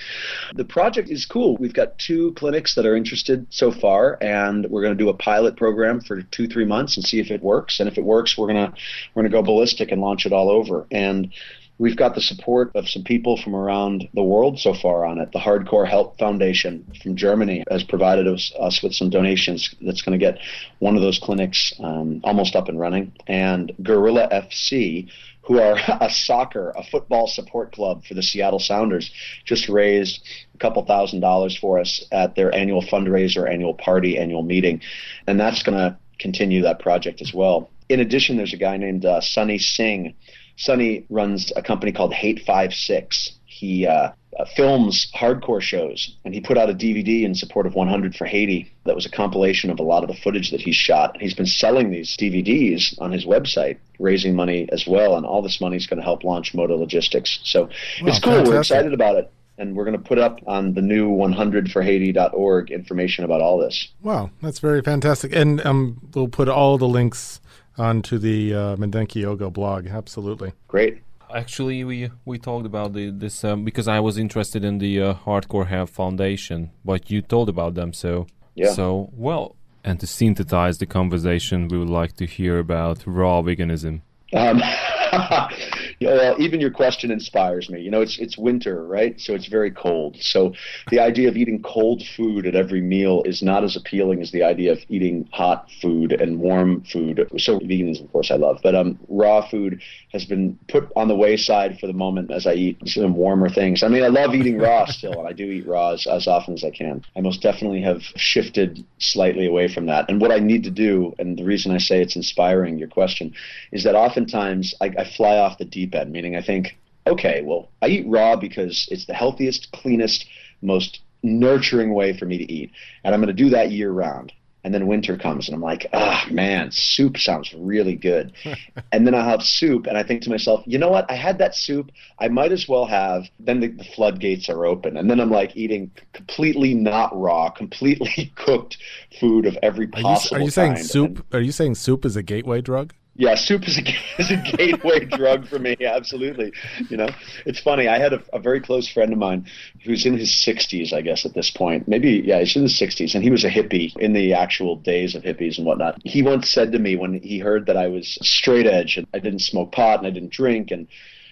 The project is cool. We've got two clinics that are interested so far, and we're going to do a pilot program for two three months and see if it works. And if it works, we're gonna we're gonna go ballistic and launch it all over. And We've got the support of some people from around the world so far on it. The Hardcore Help Foundation from Germany has provided us, us with some donations that's going to get one of those clinics um, almost up and running. And Gorilla FC, who are a soccer, a football support club for the Seattle Sounders, just raised a couple thousand dollars for us at their annual fundraiser, annual party, annual meeting. And that's going to continue that project as well. In addition, there's a guy named uh, Sunny Singh Sunny runs a company called Hate5Six. He uh, uh, films hardcore shows, and he put out a DVD in support of 100 for Haiti. That was a compilation of a lot of the footage that he's shot. And he's been selling these DVDs on his website, raising money as well. And all this money is going to help launch Moto Logistics. So wow, it's cool. Fantastic. We're excited about it and we're going to put up on the new 100forhaiti.org information about all this. Wow, that's very fantastic. And um, we'll put all the links onto the uh, Mindenki Joga blog. Absolutely. Great. Actually, we we talked about the, this um, because I was interested in the uh, Hardcore Help Foundation, but you told about them. So yeah. So well, And to synthesize the conversation, we would like to hear about raw veganism. Um, yeah, well, even your question inspires me. You know, it's it's winter, right? So it's very cold. So the idea of eating cold food at every meal is not as appealing as the idea of eating hot food and warm food. So vegans, of course, I love, but um, raw food has been put on the wayside for the moment as I eat some warmer things. I mean, I love eating raw still, and I do eat raw as, as often as I can. I most definitely have shifted slightly away from that. And what I need to do, and the reason I say it's inspiring, your question, is that oftentimes I, I fly off the deep end, meaning I think, okay, well, I eat raw because it's the healthiest, cleanest, most nurturing way for me to eat. And I'm going to do that year round. And then winter comes, and I'm like, ah, man, soup sounds really good. and then I have soup, and I think to myself, you know what? I had that soup. I might as well have. Then the, the floodgates are open, and then I'm like eating completely not raw, completely cooked food of every Are you, possible. are you saying soup? Are you saying soup is a gateway drug? Yeah, soup is a, is a gateway drug for me. Absolutely. You know, it's funny. I had a, a very close friend of mine who's in his 60s, I guess, at this point. Maybe, yeah, he's in his 60s, and he was a hippie in the actual days of hippies and whatnot. He once said to me when he heard that I was straight edge and I didn't smoke pot and I didn't drink and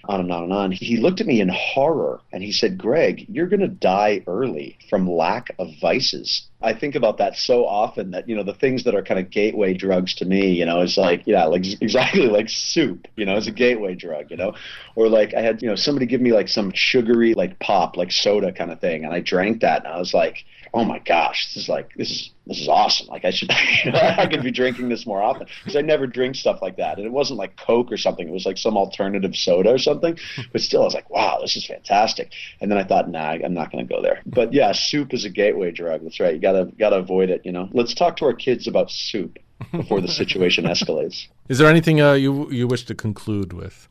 on and on and on. He looked at me in horror and he said, Greg, you're going to die early from lack of vices. I think about that so often that, you know, the things that are kind of gateway drugs to me, you know, is like, yeah, like exactly like soup, you know, is a gateway drug, you know, or like I had, you know, somebody give me like some sugary, like pop, like soda kind of thing. And I drank that and I was like, oh my gosh, this is like, this is, this is awesome. Like I should, I could be drinking this more often because I never drink stuff like that. And it wasn't like Coke or something. It was like some alternative soda or something. But still, I was like, wow, this is fantastic. And then I thought, nah, I'm not going to go there. But yeah, soup is a gateway drug. That's right. You gotta gotta avoid it. You know. Let's talk to our kids about soup before the situation escalates. Is there anything uh, you you wish to conclude with?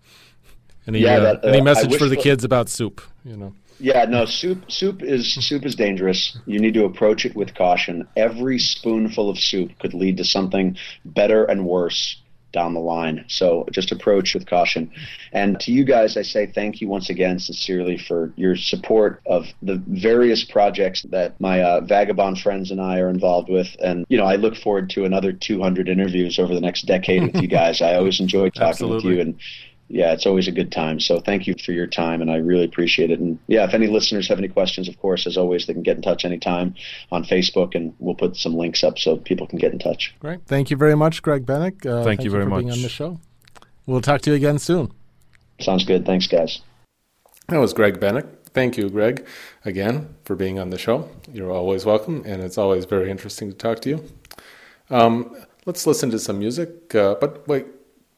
Any Yeah, uh, that, uh, any message for the kids about soup? You know. Yeah, no, soup soup is soup is dangerous. You need to approach it with caution. Every spoonful of soup could lead to something better and worse down the line. So just approach with caution. And to you guys, I say thank you once again, sincerely, for your support of the various projects that my uh, vagabond friends and I are involved with. And you know, I look forward to another 200 interviews over the next decade with you guys. I always enjoy talking with you and yeah, it's always a good time. So thank you for your time, and I really appreciate it. And yeah, if any listeners have any questions, of course, as always, they can get in touch anytime on Facebook, and we'll put some links up so people can get in touch. Great. Thank you very much, Greg Bennick. Uh, Thank you very for being much. on the show. We'll talk to you again soon. Sounds good. Thanks, guys. That was Greg Bennick. Thank you, Greg, again for being on the show. You're always welcome, and it's always very interesting to talk to you. Um, let's listen to some music. Uh, but wait,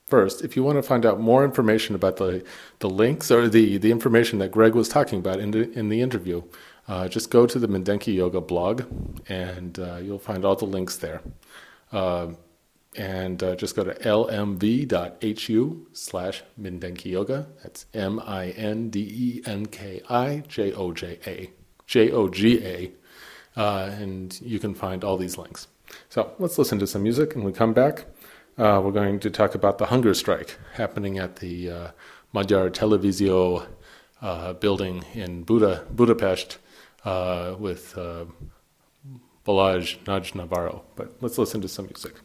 first, if you want to find out more information about the the links or the the information that Greg was talking about in the in the interview, uh, just go to the Mindenki Joga blog, and uh, you'll find all the links there. Uh, and just go to lmv.hu slash Mindenki Joga. That's M I N D E N K I J O J A. J O G A. Uh, and you can find all these links. So let's listen to some music and we come back. Uh, we're going to talk about the hunger strike happening at the uh, Magyar Televizio uh, building in Buda, Budapest uh, with uh, Balázs Nagy Navarro. But let's listen to some music.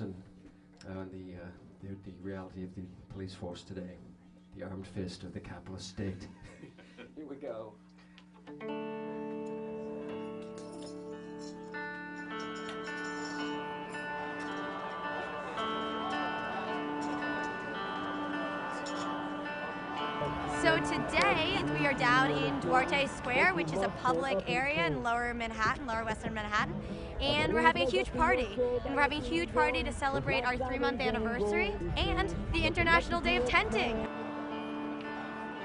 A, a lesson on the, uh, the the reality of the police force today, the armed fist of the capitalist state. Here we go. We are down in Duarte Square, which is a public area in lower Manhattan, lower western Manhattan, and we're having a huge party. And we're having a huge party to celebrate our three month anniversary and the International Day of Tenting.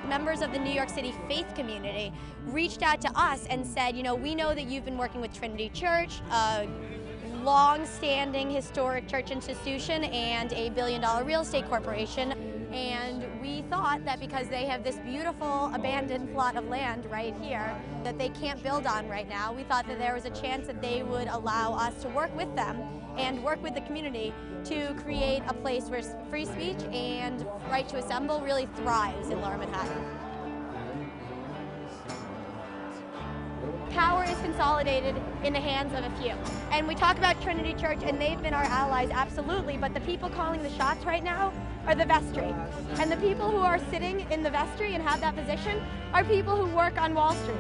Members of the New York City faith community reached out to us and said, you know, we know that you've been working with Trinity Church, a long standing historic church institution, and a billion dollar real estate corporation. And we thought that because they have this beautiful abandoned plot of land right here that they can't build on right now, we thought that there was a chance that they would allow us to work with them and work with the community to create a place where free speech and right to assemble really thrives in Lower Manhattan. Power is consolidated in the hands of a few. And we talk about Trinity Church, and they've been our allies, absolutely, but the people calling the shots right now are the vestry. And the people who are sitting in the vestry and have that position are people who work on Wall Street.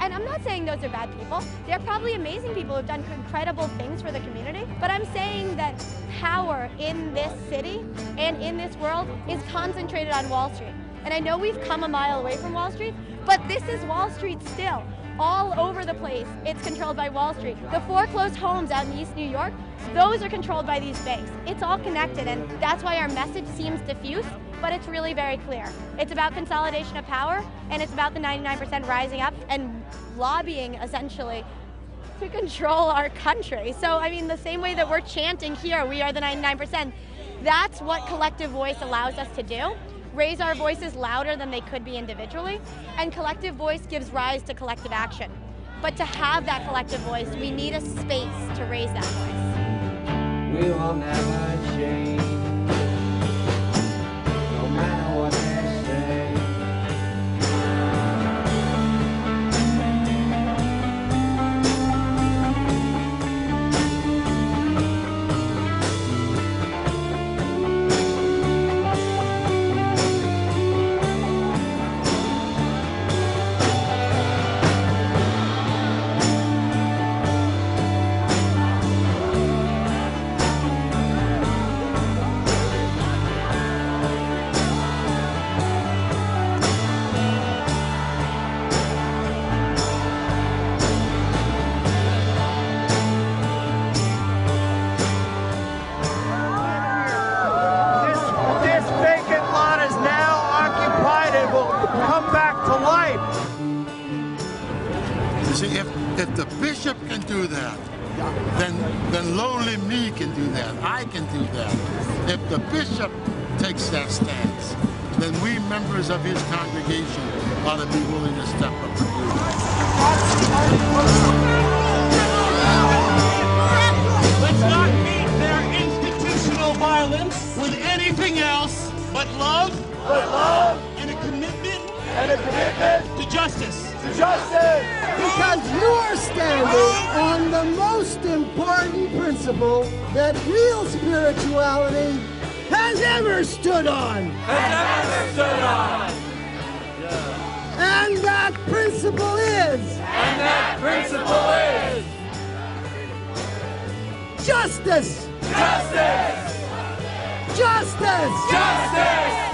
And I'm not saying those are bad people. They're probably amazing people who've done incredible things for the community. But I'm saying that power in this city and in this world is concentrated on Wall Street. And I know we've come a mile away from Wall Street, but this is Wall Street still all over the place. It's controlled by Wall Street. The foreclosed homes out in East New York, those are controlled by these banks. It's all connected, and that's why our message seems diffuse, but it's really very clear. It's about consolidation of power, and it's about the 99% rising up and lobbying essentially to control our country. So, I mean, the same way that we're chanting here, we are the 99%, that's what collective voice allows us to do raise our voices louder than they could be individually, and collective voice gives rise to collective action. But to have that collective voice, we need a space to raise that voice. We will never change, bishop takes that stance, then we members of his congregation ought to be willing to step up and do Let's not meet their institutional violence with anything else but love, but love, and a commitment, and a commitment to justice. To justice. Because you are standing on the most important principle that real spirituality has ever stood on. Has ever stood on. And that principle is. And that principle is Justice! justice. Justice! Justice. How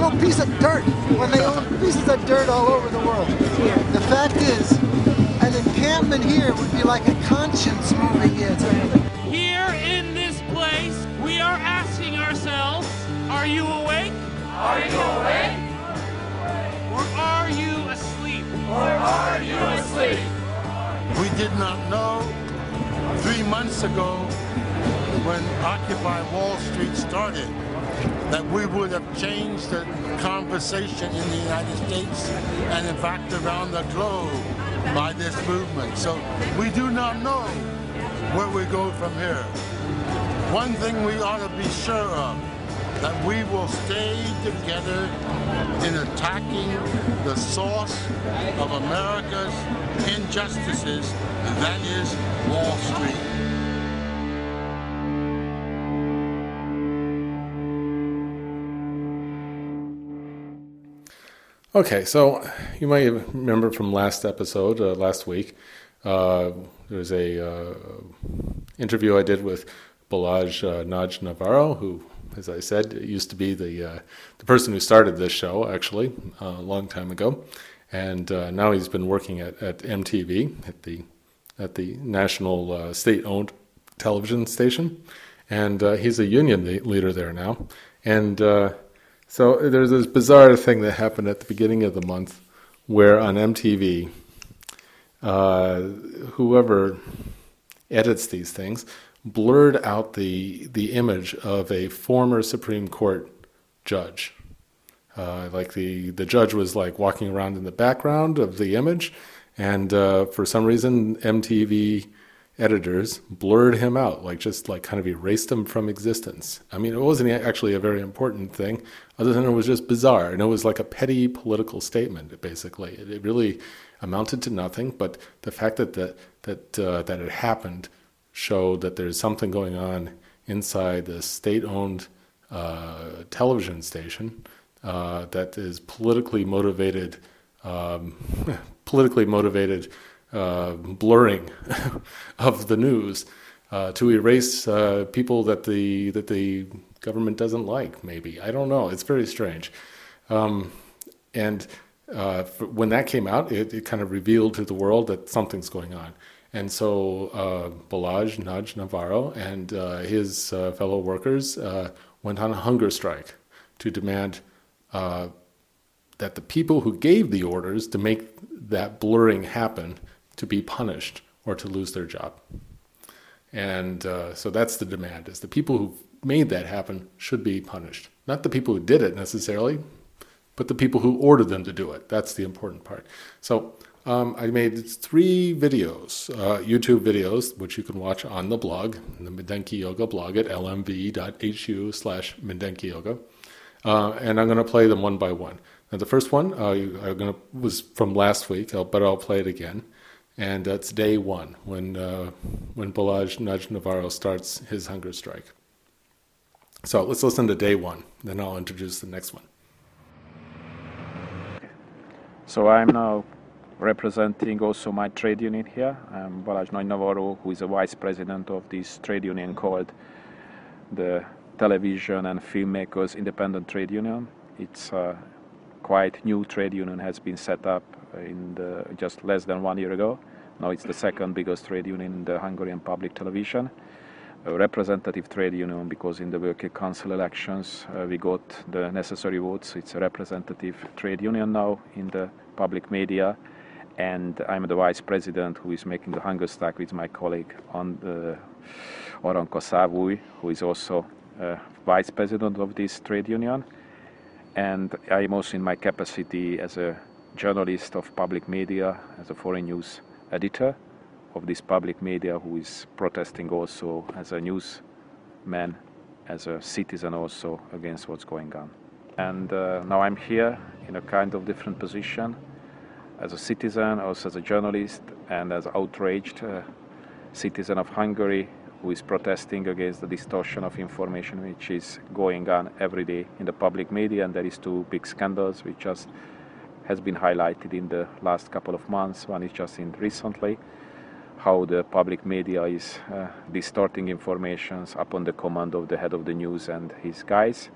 little piece of dirt when they own pieces of dirt all over the world? The fact is, an encampment here would be like a conscience moving in. Here in this place, we are asking ourselves, are you awake? Are you awake? Or are you asleep? Or are you asleep? We did not know three months ago when Occupy Wall Street started that we would have changed the conversation in the United States and in fact around the globe by this movement. So we do not know where we go from here. One thing we ought to be sure of, that we will stay together in attacking the source of America's injustices, and that is Wall Street. Okay, so you might remember from last episode, uh, last week, uh, there was a uh, interview I did with Balázs uh, Nagy Navarro, who, as I said, used to be the uh, the person who started this show, actually, uh, a long time ago, and uh, now he's been working at, at MTV at the at the national state-owned television station, and he's a union leader there now, and. So there's this bizarre thing that happened at the beginning of the month where on MTV, uh, whoever edits these things blurred out the the image of a former Supreme Court judge. Uh, like the the judge was like walking around in the background of the image, and uh, for some reason MTV editors blurred him out, like just like kind of erased him from existence. I mean, it wasn't actually a very important thing, other than it was just bizarre, and it was like a petty political statement. Basically, it, really amounted to nothing. But the fact that that that uh, that it happened showed that there's something going on inside the state-owned uh, television station uh, that is politically motivated, um, politically motivated uh, blurring of the news uh, to erase uh, people that the that the government doesn't like. Maybe I don't know. It's very strange, um, and uh, when that came out, it, it kind of revealed to the world that something's going on. And so uh, Balázs Nagy Navarro and uh, his fellow workers went on a hunger strike to demand that the people who gave the orders to make that blurring happen to be punished or to lose their job. And uh, so that's the demand: is the people who made that happen should be punished, not the people who did it necessarily, but the people who ordered them to do it. That's the important part. So um, I made three videos, uh, YouTube videos, which you can watch on the blog, the Mindenki Joga blog at lmv.hu slash Mindenki Joga. Uh, and I'm going to play them one by one. Now, the first one uh, gonna, was from last week, but I'll play it again. And that's day one when, uh, when Balázs Nagy Navarro starts his hunger strike. So let's listen to day one, then I'll introduce the next one. So I'm now representing also my trade union here. I'm Balázs Nagy Navarro, who is a vice president of this trade union called the television and filmmakers independent trade union. It's a quite new trade union has been set up in the, just less than one year ago. Now it's the second biggest trade union in the Hungarian public television. A representative trade union because in the Working Council elections uh, we got the necessary votes. It's a representative trade union now in the public media and I'm the vice president who is making the hunger strike with my colleague on the Szávuly, who is also uh, vice president of this trade union. And I'm also in my capacity as a journalist of public media, as a foreign news editor of this public media who is protesting also as a newsman, as a citizen also against what's going on. And uh, now I'm here in a kind of different position as a citizen, also as a journalist, and as outraged uh, citizen of Hungary who is protesting against the distortion of information which is going on every day in the public media. And there is two big scandals which just has been highlighted in the last couple of months. One is just in recently how the public media is uh, distorting informations upon the command of the head of the news and his guys.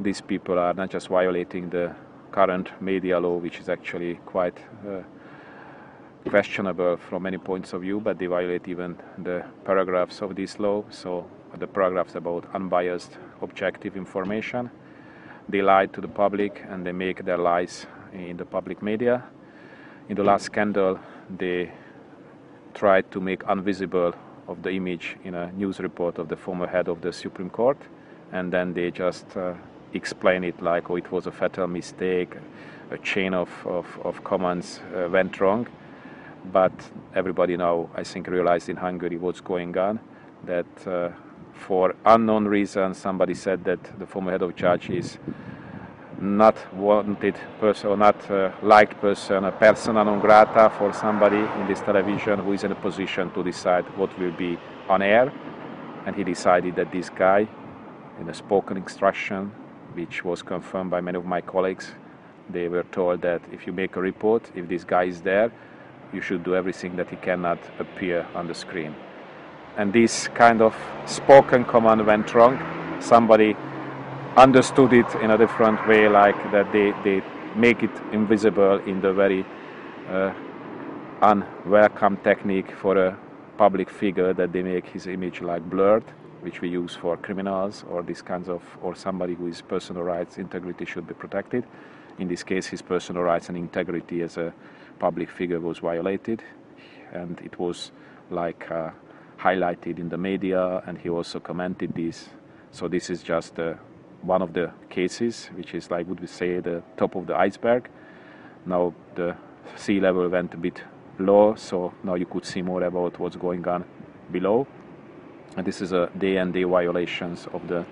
These people are not just violating the current media law, which is actually quite uh, questionable from many points of view, but they violate even the paragraphs of this law. So the paragraphs about unbiased, objective information. They lie to the public and they make their lies in the public media. In the last scandal, they tried to make invisible of the image in a news report of the former head of the Supreme Court, and then they just uh, explain it like, oh, it was a fatal mistake, a chain of, of, of commands uh, went wrong. But everybody now, I think, realized in Hungary what's going on, that uh, for unknown reasons, somebody said that the former head of church is not wanted person or not uh, liked person, a persona non grata for somebody in this television who is in a position to decide what will be on air. And he decided that this guy, in a spoken instruction, which was confirmed by many of my colleagues. They were told that if you make a report, if this guy is there, you should do everything that he cannot appear on the screen. And this kind of spoken command went wrong. Somebody understood it in a different way, like that they, they make it invisible in the very uh, unwelcome technique for a public figure that they make his image like blurred which we use for criminals or these kinds of, or somebody whose personal rights, integrity should be protected. In this case, his personal rights and integrity as a public figure was violated, and it was like uh, highlighted in the media, and he also commented this. So this is just uh, one of the cases, which is like would we say the top of the iceberg. Now the sea level went a bit low, so now you could see more about what's going on below. And this is a day and day violations of the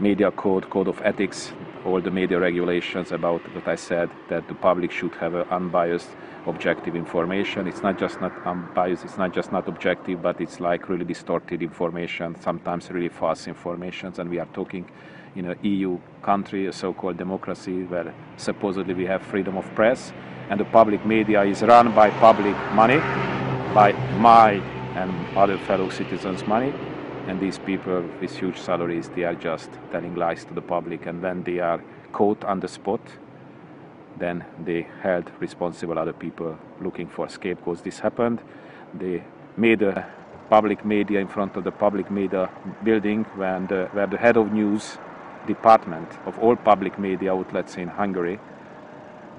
media code, code of ethics, all the media regulations about what I said that the public should have unbiased, objective information. It's not just not unbiased, it's not just not objective, but it's like really distorted information, sometimes really false information. And we are talking in an EU country, a so-called democracy, where supposedly we have freedom of press, and the public media is run by public money, by my and other fellow citizens' money. And these people with huge salaries, they are just telling lies to the public. And when they are caught on the spot, then they held responsible other people looking for scapegoats. This happened. They made a public media in front of the public media building when the, where the head of news department of all public media outlets in Hungary,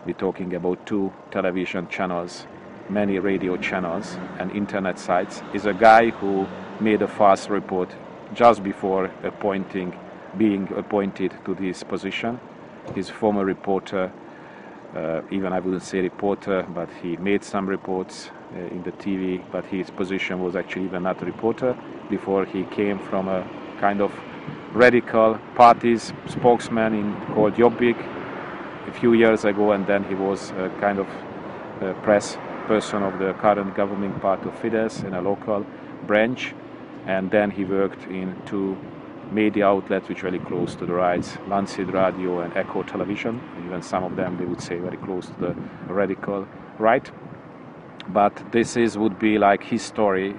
we're talking about two television channels many radio channels and internet sites, is a guy who made a false report just before appointing, being appointed to this position. His former reporter, uh, even I wouldn't say reporter, but he made some reports uh, in the TV, but his position was actually even not a reporter before he came from a kind of radical party's spokesman in, called Jobbik a few years ago, and then he was kind of uh, press person of the current governing part of Fidesz in a local branch, and then he worked in two media outlets which are very close to the rights, Lánchíd Radio and Echo Television. Even some of them, they would say, very close to the radical right. But this is would be like his story,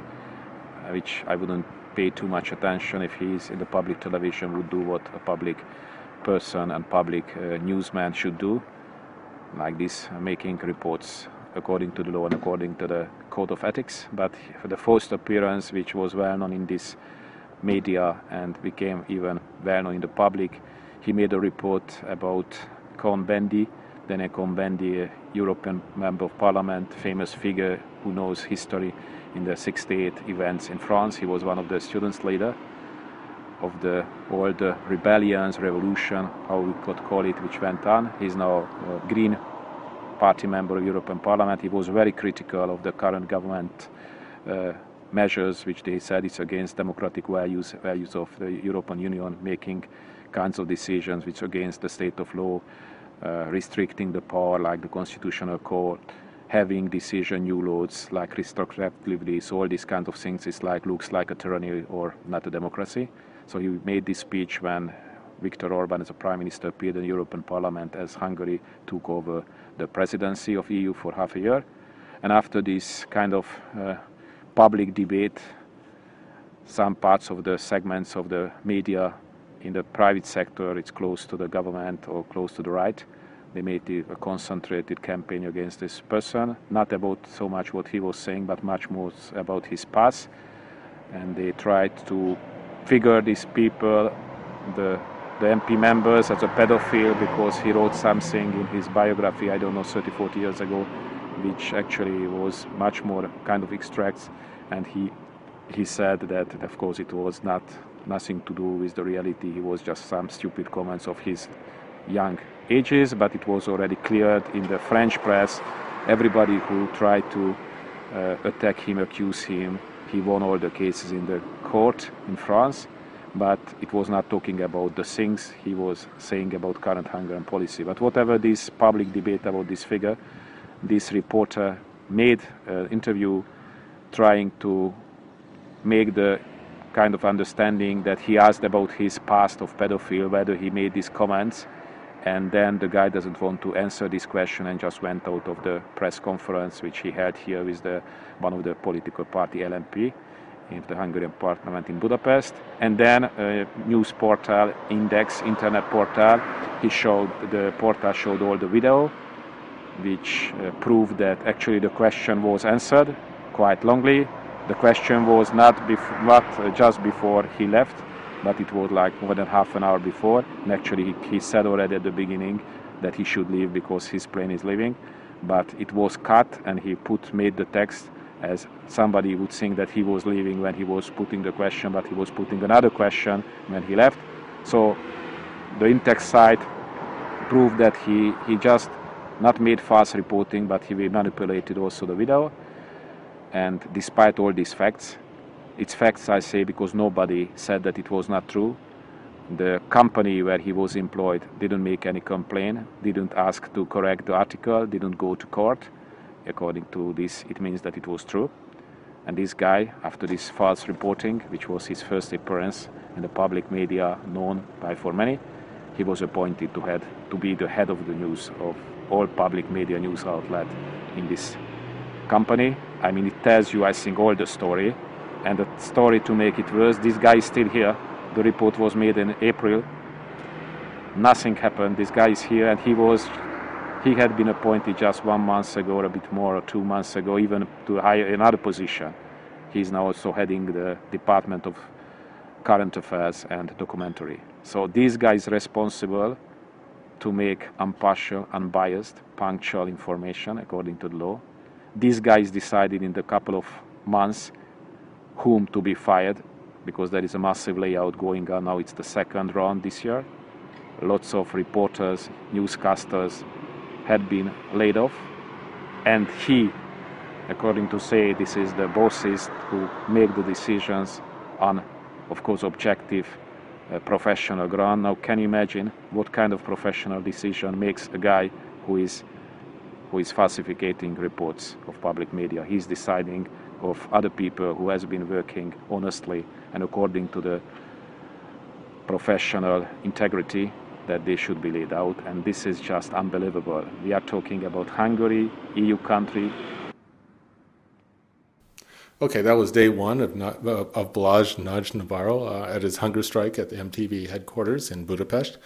which I wouldn't pay too much attention if he's in the public television would do what a public person and public uh, newsman should do like this uh, making reports according to the law and according to the code of ethics but for the first appearance which was well known in this media and became even well known in the public he made a report about Cohn-Bendit Daniel Cohn-Bendit, European Member of Parliament, famous figure who knows history in the 68 events in France. He was one of the students leader of the all the rebellions, revolution, how we could call it, which went on. He's now a Green Party member of European Parliament. He was very critical of the current government uh, measures, which they said is against democratic values, values of the European Union, making kinds of decisions which are against the state of law, uh, restricting the power like the Constitutional Court, having decision new laws like retroactively. So all these kinds of things is like looks like a tyranny or not a democracy. So he made this speech when Viktor Orban as a prime minister appeared in the European Parliament as Hungary took over the presidency of EU for half a year. And after this kind of uh, public debate, some parts of the segments of the media in the private sector, it's close to the government or close to the right. They made a concentrated campaign against this person, not about so much what he was saying, but much more about his past. And they tried to figure these people, the, the MP members, as a pedophile because he wrote something in his biography, I don't know, 30, 40 years ago, which actually was much more kind of extracts. And he, he said that, of course, it was not nothing to do with the reality. He was just some stupid comments of his young ages, but it was already cleared in the French press. Everybody who tried to uh, attack him, accuse him, he won all the cases in the court in France, but it was not talking about the things he was saying about current Hungarian policy. But whatever this public debate about this figure, this reporter made an interview trying to make the kind of understanding that he asked about his past of pedophile, whether he made these comments, and then the guy doesn't want to answer this question and just went out of the press conference which he had here with the one of the political party LMP in the Hungarian parliament in Budapest. And then a news portal, Index, internet portal, he showed the portal showed all the video, which uh, proved that actually the question was answered quite longly. The question was not, not just before he left, but it was like more than half an hour before. And actually, he, he said already at the beginning that he should leave because his plane is leaving. But it was cut, and he put made the text as somebody would think that he was leaving when he was putting the question, but he was putting another question when he left. So the Index side proved that he, he just not made false reporting, but he manipulated also the video. And despite all these facts, it's facts I say because nobody said that it was not true. The company where he was employed didn't make any complaint, didn't ask to correct the article, didn't go to court. According to this, it means that it was true. And this guy, after this false reporting, which was his first appearance in the public media known by for many, he was appointed to head to be the head of the news of all public media news outlet in this company. I mean, it tells you, I think, all the story. And the story to make it worse, this guy is still here. The report was made in April. Nothing happened. This guy is here, and he was, he had been appointed just one month ago, or a bit more, or two months ago, even to hire another position. He's now also heading the Department of Current Affairs and Documentary. So this guy is responsible to make impartial, unbiased, punctual information according to the law. This guy is decided in the couple of months whom to be fired because there is a massive layout going on now. It's the second round this year. Lots of reporters, newscasters had been laid off, and he, according to say, this is the bosses who make the decisions on, of course, objective, uh, professional ground. Now, can you imagine what kind of professional decision makes a guy who is who is falsificating reports of public media? He's deciding of other people who has been working honestly and according to the professional integrity that they should be laid out and this is just unbelievable we are talking about hungary eu country Okay, that was day one of, uh, of Balázs Nagy Navarro uh, at his hunger strike at the MTV headquarters in Budapest.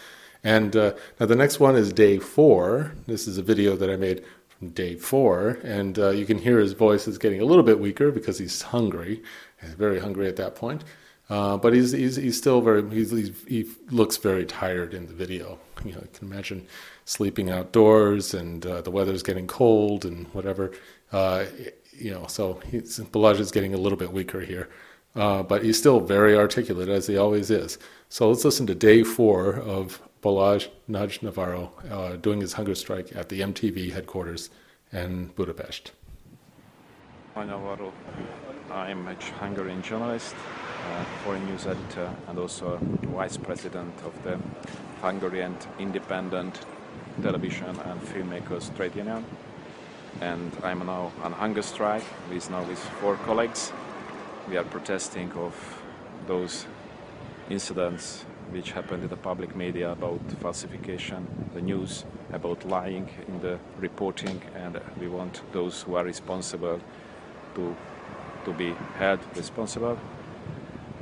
And uh, now the next one is day four. This is a video that I made from day four, and uh, you can hear his voice is getting a little bit weaker because he's hungry. He's very hungry at that point. Uh, but he's, he's he's still very he's, he's, he looks very tired in the video. You know, can imagine sleeping outdoors and uh, the weather's getting cold and whatever. Uh, you know, so Balázs is getting a little bit weaker here, uh, but he's still very articulate as he always is. So let's listen to day four of Balázs Nagy Navarro uh, doing his hunger strike at the MTV headquarters in Budapest. I'm a Hungarian journalist, uh, foreign news editor, and also vice president of the Hungarian Independent Television and Filmmakers Trade Union. And I'm now on hunger strike with now with four colleagues. We are protesting of those incidents which happened in the public media about falsification, the news, about lying in the reporting, and we want those who are responsible to, to be held responsible.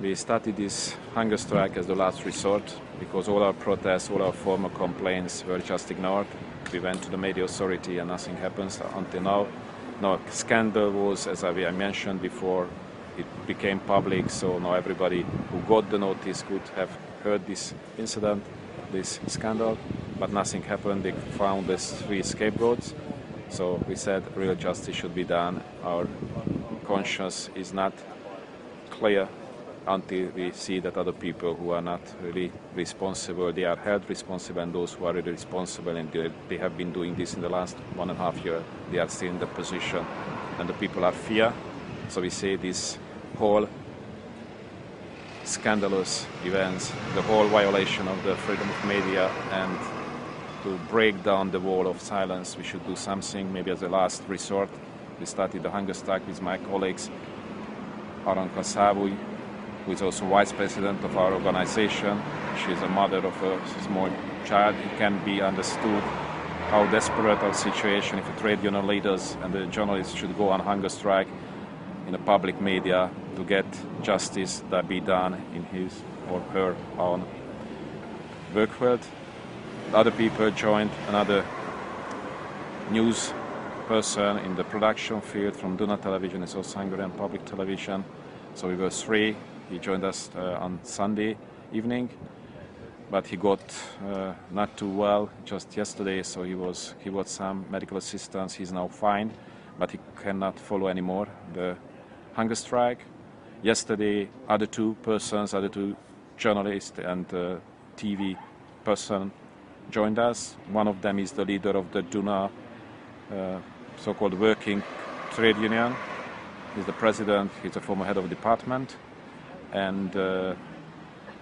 We started this hunger strike as the last resort because all our protests, all our former complaints were just ignored. We went to the media authority and nothing happens until now. No scandal was, as I mentioned before, it became public, so now everybody who got the notice could have heard this incident, this scandal, but nothing happened. They found these three scapegoats. So we said real justice should be done. Our conscience is not clear until we see that other people who are not really responsible, they are held responsible, and those who are really responsible and they, have been doing this in the last one and a half year, they are still in the position, and the people are fear. So we say this whole scandalous events, the whole violation of the freedom of media, and to break down the wall of silence, we should do something, maybe as a last resort. We started the hunger strike with my colleagues, Aranka Szávuly, who is also vice president of our organization. She is a mother of a small child. It can be understood how desperate our situation if the trade union leaders and the journalists should go on hunger strike in the public media to get justice that be done in his or her own work field. Other people joined another news person in the production field from Duna Television, it's also Hungarian public television. So we were three. He joined us uh, on Sunday evening, but he got uh, not too well just yesterday, so he was he got some medical assistance. He's now fine, but he cannot follow anymore the hunger strike. Yesterday, other two persons, other two journalists and uh, TV person joined us. One of them is the leader of the Duna uh, so-called working trade union. He's the president. He's a former head of department, and uh,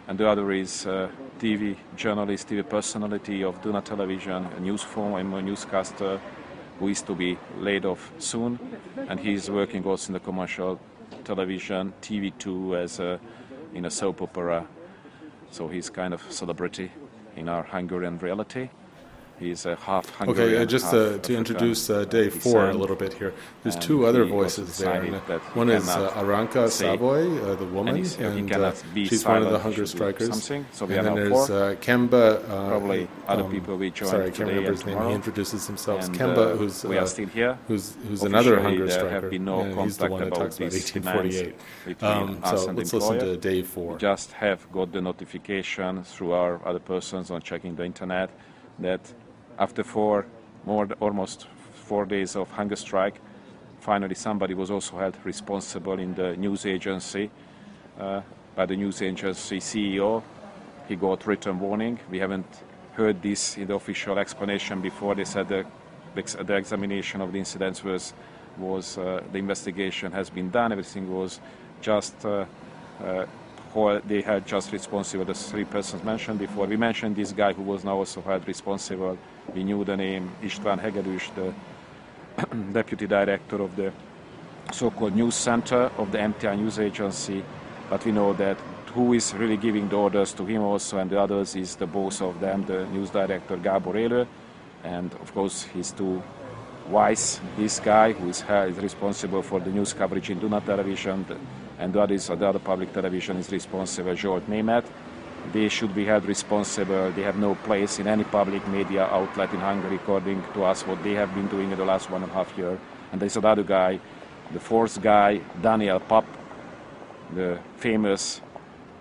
and the other is uh, TV journalist, TV personality of Duna Television, a news form, a newscaster who is to be laid off soon, and he's working also in the commercial television, TV2 as a, in a soap opera. So he's kind of celebrity in our Hungarian reality. He's a half Hungarian. Okay, uh, just uh, to introduce uh, day four a little bit here. There's two other voices there. One is uh, Aranka Szávuly, uh, the woman, and, and uh, she's one of the hunger strikers. So and then there's Kemba. Probably other um, people we joined Sorry, I can't remember his name. He introduces himself. Kemba, who's we are still here. Who's who's another hunger striker. No he's the one that talks about 1848. Um, so let's listen to day four. We just have got the notification through our other persons on checking the internet that after four, more almost four days of hunger strike, finally somebody was also held responsible in the news agency uh, by the news agency CEO. He got written warning. We haven't heard this in the official explanation before. They said the, the examination of the incidents was was uh, the investigation has been done. Everything was just. Uh, they had just responsible the three persons mentioned before. We mentioned this guy who was now also held responsible. We knew the name István Hegedűs, the deputy director of the so-called news center of the MTI news agency, but we know that who is really giving the orders to him also and the others is the boss of them, the news director Gábor Élő, and of course his two Weiss, this guy who is, uh, is responsible for the news coverage in Duna television, and the other, the other public television is responsible, Zsolt Németh. They should be held responsible. They have no place in any public media outlet in Hungary, according to us, what they have been doing in the last one and a half year. And there's another guy, the fourth guy, Daniel Papp, the famous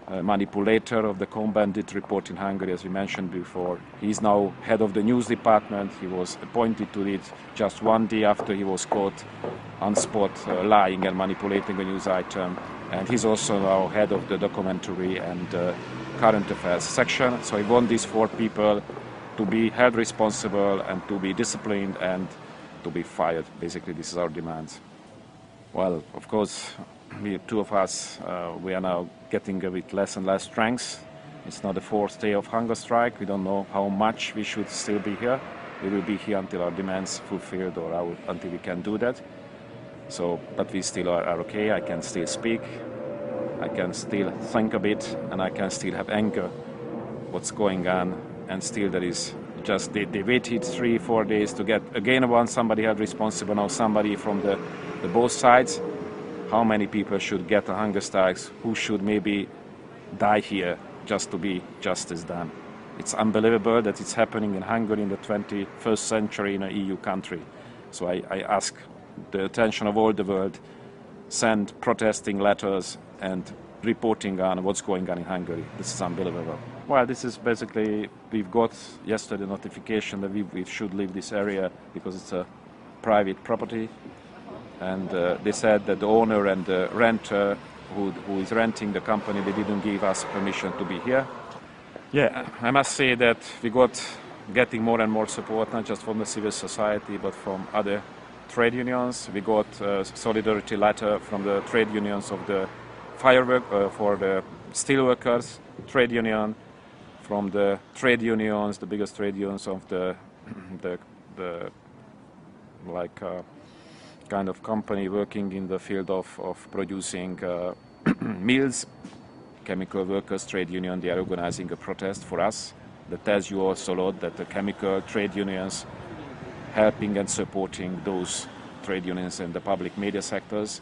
uh, manipulator of the Cohn-Bendit report in Hungary, as we mentioned before. He's now head of the news department. He was appointed to it just one day after he was caught on spot uh, lying and manipulating a news item. And he's also now head of the documentary and uh, current affairs section. So I want these four people to be held responsible and to be disciplined and to be fired. Basically, this is our demands. Well, of course, we two of us, uh, we are now getting a bit less and less strength. It's not the fourth day of hunger strike. We don't know how much we should still be here. We will be here until our demands fulfilled or our, until we can do that. So, but we still are, are okay. I can still speak. I can still think a bit, and I can still have anger. What's going on, and still there is just they, they waited three, four days to get again one somebody held responsible. Now somebody from the, the both sides how many people should get a hunger strikes, who should maybe die here just to be justice done. It's unbelievable that it's happening in Hungary in the 21st century in an EU country. So I, I ask the attention of all the world, send protesting letters and reporting on what's going on in Hungary. This is unbelievable. Well, this is basically, we've got yesterday notification that we, we should leave this area because it's a private property and uh, they said that the owner and the renter who, who is renting the company they didn't give us permission to be here yeah i must say that we got getting more and more support not just from the civil society but from other trade unions we got a solidarity letter from the trade unions of the firework uh, for the steelworkers trade union from the trade unions the biggest trade unions of the the, the like uh, kind of company working in the field of, of producing uh, mills, chemical workers trade union, they are organizing a protest for us that tells you also a lot that the chemical trade unions helping and supporting those trade unions in the public media sectors.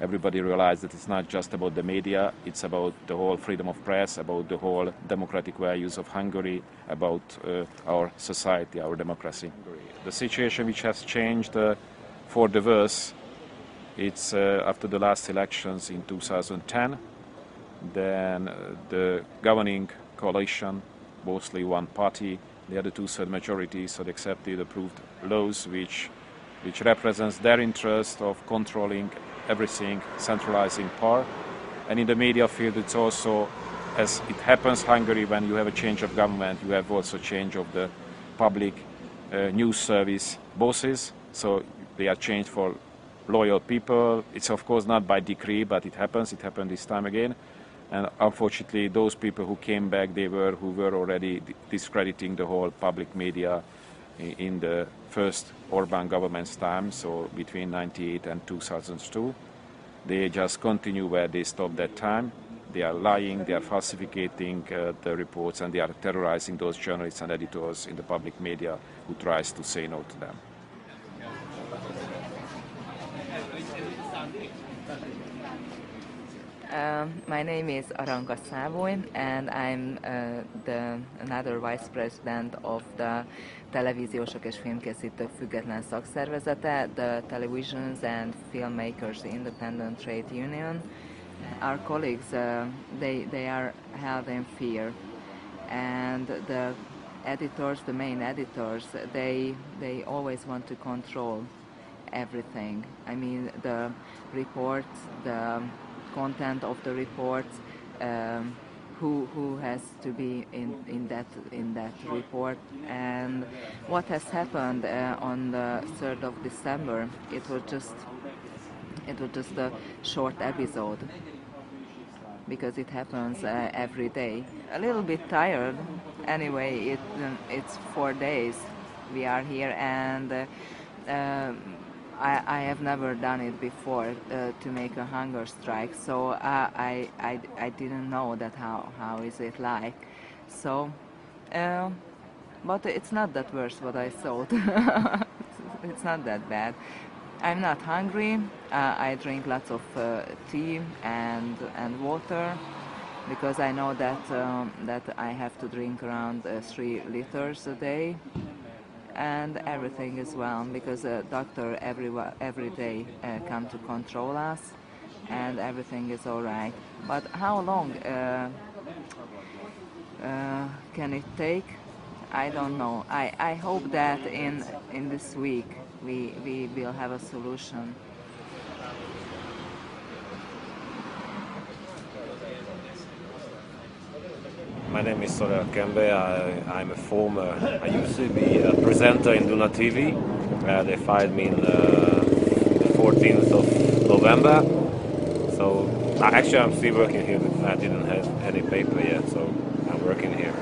Everybody realized that it's not just about the media, it's about the whole freedom of press, about the whole democratic values of Hungary, about uh, our society, our democracy. The situation which has changed uh, for the worse, it's uh, after the last elections in 2010, then uh, the governing coalition, mostly one party, they had a two-third majority, so they accepted, approved laws which, which represents their interest of controlling everything, centralizing power. And in the media field, it's also, as it happens Hungary, when you have a change of government, you have also change of the public uh, news service bosses. So they are changed for loyal people. It's of course not by decree, but it happens. It happened this time again. And unfortunately, those people who came back, they were who were already discrediting the whole public media in the first Orban government's time, so between 98 and 2002. They just continue where they stopped that time. They are lying, they are falsificating uh, the reports, and they are terrorizing those journalists and editors in the public media who tries to say no to them. Uh, my name is Aranka Szávuly, and I'm uh, the another vice president of the Televíziósok és Filmkészítők Független Szakszervezete, the Televisions and Filmmakers Independent Trade Union. Our colleagues, uh, they, they are held in fear, and the editors, the main editors, they, they always want to control everything. I mean, the reports, the content of the report, um, who who has to be in, in that in that report, and what has happened uh, on the third of December. It was just it was just a short episode because it happens uh, every day. A little bit tired. Anyway, it um, it's four days we are here and. Uh, um, I, I have never done it before uh, to make a hunger strike, so uh, I, I, I didn't know that how, how is it like. So, uh, but it's not that worse what I thought. it's not that bad. I'm not hungry. Uh, I drink lots of uh, tea and and water because I know that um, that I have to drink around uh, three liters a day, and everything is well because the doctor every every day uh, come to control us, and everything is all right. But how long uh, uh, can it take? I don't know. I, I hope that in in this week we, we will have a solution. My name is Sorel Kembe. I, am a former, I used to be a presenter in Duna TV. Uh, they fired me in uh, the 14th of November. So actually I'm still working here. I didn't have any paper yet, so I'm working here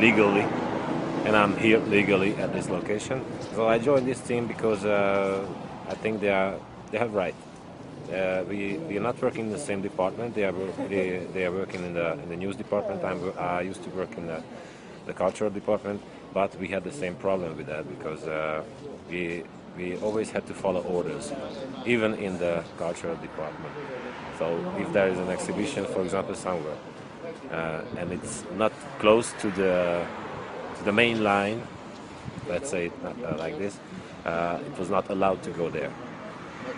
legally and I'm here legally at this location. So I joined this team because uh, I think they are they have right. Uh, we we are not working in the same department. They are they, they are working in the in the news department. I'm, I used to work in the the cultural department, but we had the same problem with that because uh, we we always had to follow orders, even in the cultural department. So if there is an exhibition, for example, somewhere, uh, and it's not close to the the main line, let's say it uh, like this, uh, it was not allowed to go there.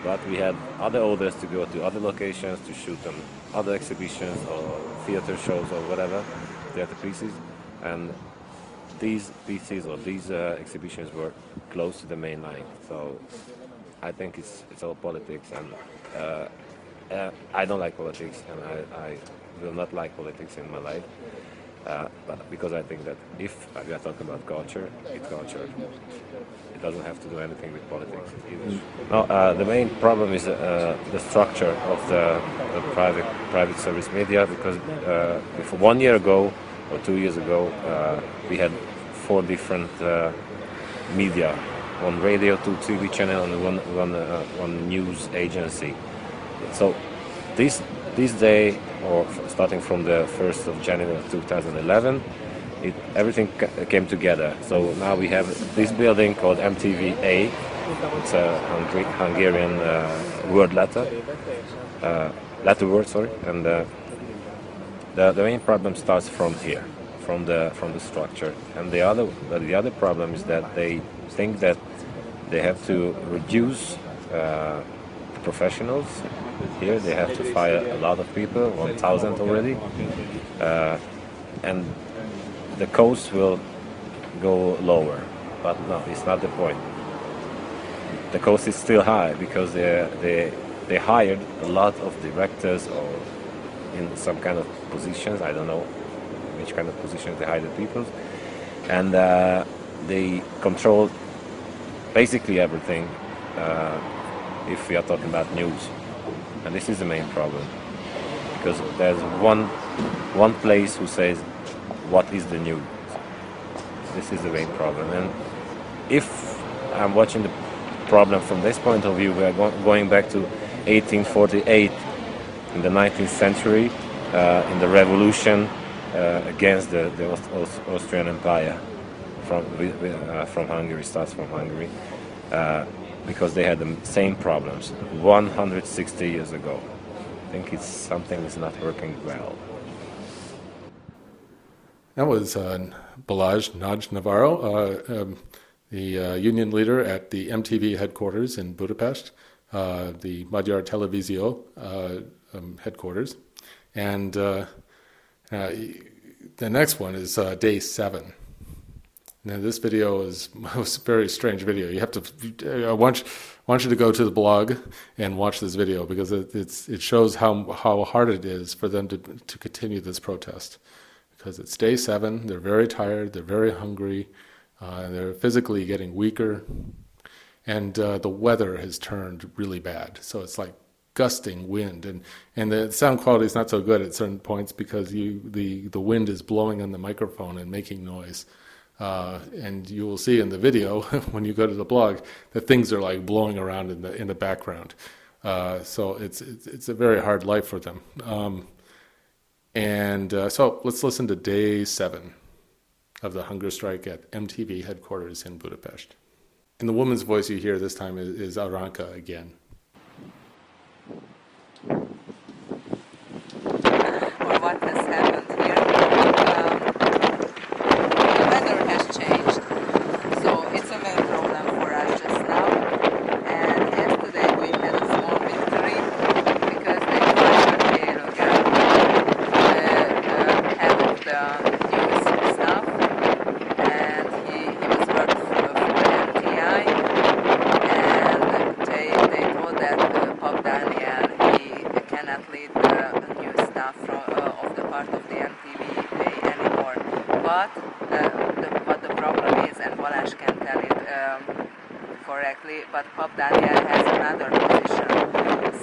But we had other orders to go to other locations to shoot on other exhibitions or theater shows or whatever, theater pieces, and these pieces or these uh, exhibitions were close to the main line. So I think it's it's all politics, and uh, uh, I don't like politics, and I, I will not like politics in my life. Uh, because I think that if we are talking about culture, it's culture. It doesn't have to do anything with politics either. No, uh, the main problem is uh, the structure of the, the, private private service media because uh, one year ago or two years ago uh, we had four different uh, media, one radio, two TV channel, and one one, one news agency. So this this day, or starting from the 1st of January 2011, it, everything came together. So now we have this building called MTVA. It's a Hungary, Hungarian uh, word letter, uh, letter word, sorry. And uh, the, the main problem starts from here, from the from the structure. And the other the other problem is that they think that they have to reduce uh, professionals here. They have to fire a lot of people, 1,000 already. Uh, and the cost will go lower. But no, it's not the point. The cost is still high because they, they, they hired a lot of directors or in some kind of positions. I don't know which kind of positions they hired people. And uh, they control basically everything uh, if we are talking about news. And this is the main problem. Because there's one, one place who says, what is the news? This is the main problem. And if I'm watching the problem from this point of view, we are go going back to 1848 in the 19th century, uh, in the revolution uh, against the, the Aust Austrian Empire from, uh, from Hungary, starts from Hungary. Uh, because they had the same problems 160 years ago. I think it's something is not working well. That was uh, Balázs Nagy Navarro, uh, um, the uh, union leader at the MTV headquarters in Budapest, uh, the Magyar Televízió uh, um, headquarters. And uh, the next one is day seven. Now, this video is a very strange video. You have to, I want, want you to go to the blog and watch this video because it, it shows how, how hard it is for them to, to continue this protest. Because it's day seven, they're very tired, they're very hungry, uh, they're physically getting weaker, and uh, the weather has turned really bad. So it's like gusting wind, and, and the sound quality is not so good at certain points because you, the, the wind is blowing on the microphone and making noise. Uh, and you will see in the video when you go to the blog that things are like blowing around in the in the background. Uh, so it's, it's, it's a very hard life for them. Um, and uh, so let's listen to day seven of the hunger strike at MTV headquarters in Budapest. And the woman's voice you hear this time is, is Aranka again. or what has happened here. Um, the weather has changed, so it's a main problem for us just now. And yesterday we had a small victory because they fired Gail again, the uh, head of the news staff, and he, he was worked for, for MTI, and they, they told that uh, Papp Dániel, he cannot lead the new staff from, uh, of the part of the MTV anymore. But uh, the, what the problem is, and Balázs can tell it um, correctly, but Papp Dániel has another position.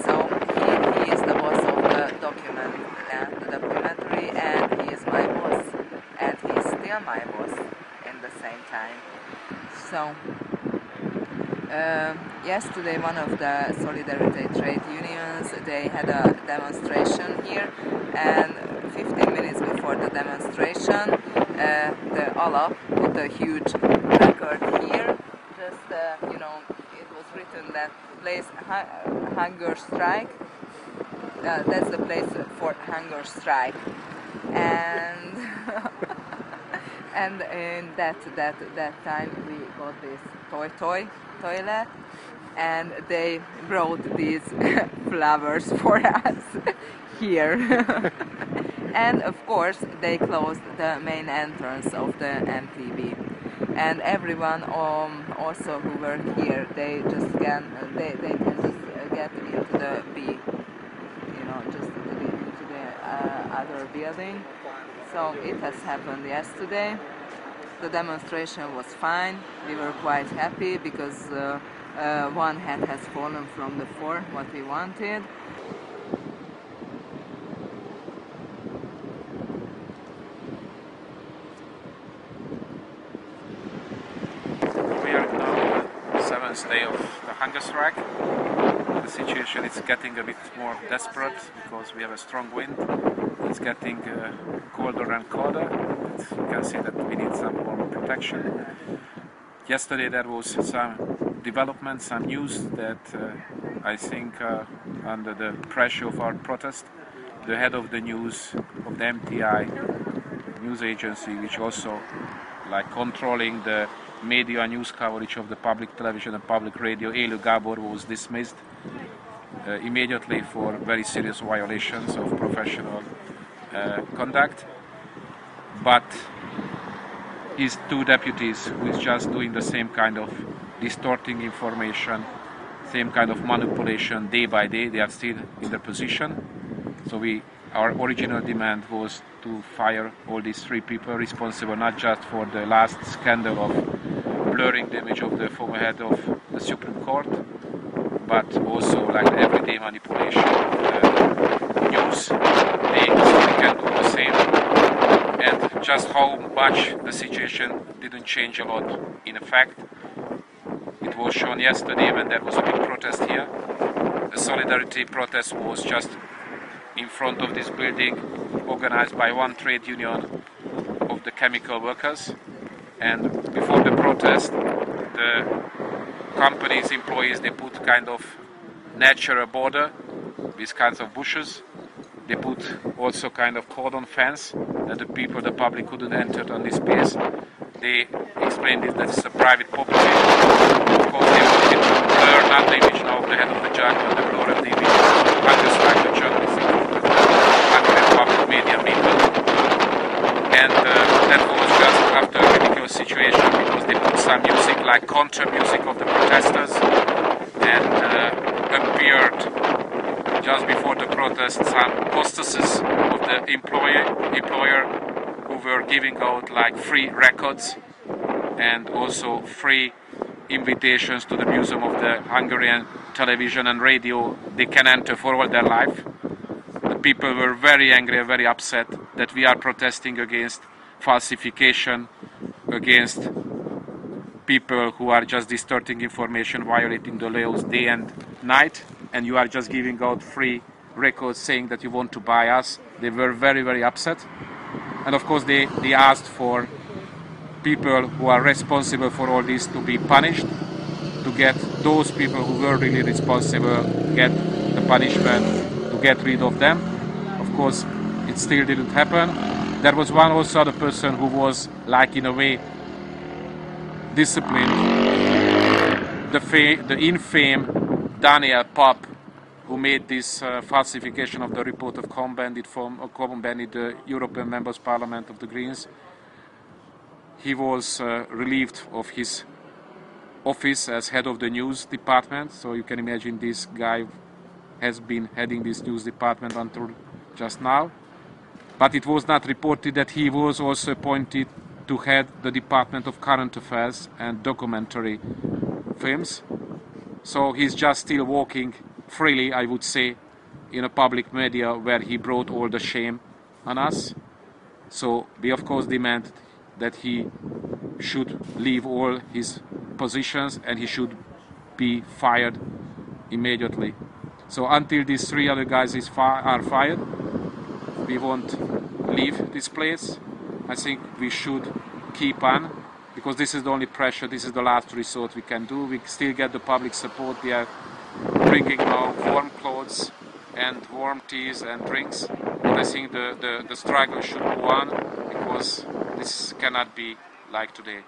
So he, he is the boss of the document, uh, the documentary, and he is my boss, and he is still my boss in the same time. So. Uh, yesterday, one of the Solidarity trade unions they had a demonstration here, and 15 minutes before the demonstration, uh, the ALAP put a huge record here. Just uh, you know, it was written that place hu- hunger strike. Uh, that's the place for hunger strike, and and in that that that time we got this toy toy toilet and they brought these flowers for us here. And of course they closed the main entrance of the MTV and everyone um, also who work here they just can they, they can just uh, get into the B you know just into the, into the uh, other building. So it has happened yesterday. The demonstration was fine. We were quite happy because uh, uh, one hat has fallen from the four, what we wanted. We are now the seventh day of the hunger strike. The situation is getting a bit more desperate because we have a strong wind. It's getting uh, colder and colder. You can see that we need some more protection. Yesterday there was some development, some news that uh, I think uh, under the pressure of our protest, the head of the news of the MTI news agency, which also like controlling the media news coverage of the public television and public radio, Élő Gábor was dismissed uh, immediately for very serious violations of professional uh, conduct. But his two deputies, who is just doing the same kind of distorting information, same kind of manipulation day by day, they are still in their position. So we, our original demand was to fire all these three people responsible not just for the last scandal of blurring the image of the former head of the Supreme Court, but also like everyday manipulation of news. They also can do the same. And just how much the situation didn't change a lot in effect. It was shown yesterday when there was a big protest here. The solidarity protest was just in front of this building organized by one trade union of the chemical workers. And before the protest, the company's employees they put kind of natural border with kinds of bushes. They put also kind of cordon fence that the people, the public couldn't enter on this space. They explained it that it's a private property. Of course, they wanted to blur not the image now of the head of the judge, but the blur of the image Bundesrat, the journalist, of the public media people. And uh, that was just after a ridiculous situation because they put some music like contra music of the protesters and uh, appeared just before the protest some hostesses of the employer employer who were giving out like free records and also free invitations to the Museum of the Hungarian Television and Radio they can enter for all their life. The people were very angry and very upset that we are protesting against falsification, against people who are just distorting information, violating the laws day and night, and you are just giving out free records saying that you want to buy us. They were very, very upset. And of course, they, they asked for people who are responsible for all this to be punished. to get those people who were really responsible, get the punishment, to get rid of them. Of course, it still didn't happen. There was one also other person who was like in a way disciplined. The, the infame Daniel Papp, who made this uh, falsification of the report of Cohn-Bendit from uh, the European Members Parliament of the Greens. He was uh, relieved of his office as head of the news department. So you can imagine this guy has been heading this news department until just now. But it was not reported that he was also appointed to head the Department of Current Affairs and Documentary Films. So he's just still walking freely, I would say, in a public media where he brought all the shame on us. So we of course demand that he should leave all his positions and he should be fired immediately. So until these three other guys is fi- are fired, we won't leave this place. I think we should keep on because this is the only pressure, this is the last resort we can do. We still get the public support. We are bringing now warm clothes and warm teas and drinks. But I think the, the, the struggle should go on because this cannot be like today.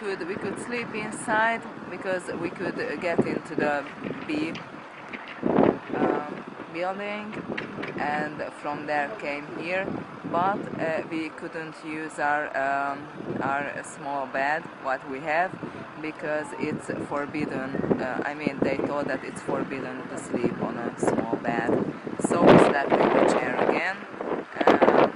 Could we could sleep inside because we could get into the B um, building and from there came here. But uh, we couldn't use our um, our small bed what we have because it's forbidden uh, I mean they told that it's forbidden to sleep on a small bed. So we slept in the chair again um,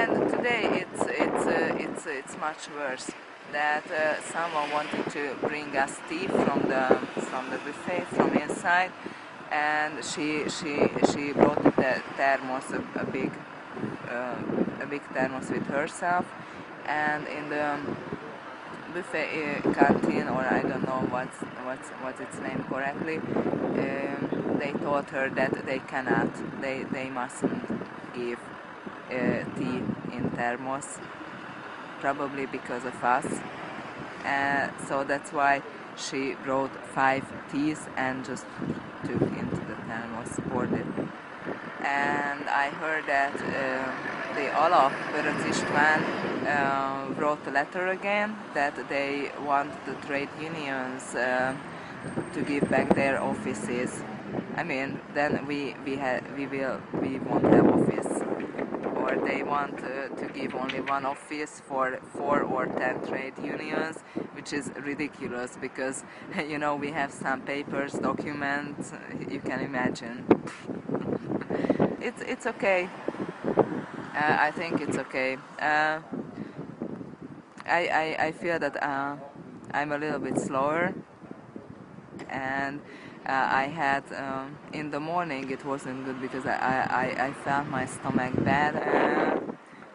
and today it's it's uh, it's it's much worse that uh, someone wanted to bring us tea from the from the buffet from inside and she she she brought the thermos a, a big uh, a big thermos with herself. And in the buffet uh, canteen or I don't know what's what's what's its name correctly um, they told her that they cannot they they mustn't give uh, tea in thermos probably because of us. Uh, so that's why she wrote five teas and just took into the thermos, poured it. And I heard that uh, the Olaf Vörös István uh, wrote a letter again that they want the trade unions uh, to give back their offices. I mean, then we we ha- we will we have office or they want uh, to give only one office for four or ten trade unions, which is ridiculous because you know we have some papers, documents. You can imagine. it's it's okay. Uh, I think it's okay. Uh, I, I I feel that uh, I'm a little bit slower, and I had um, in the morning it wasn't good because I, I, I felt my stomach bad uh,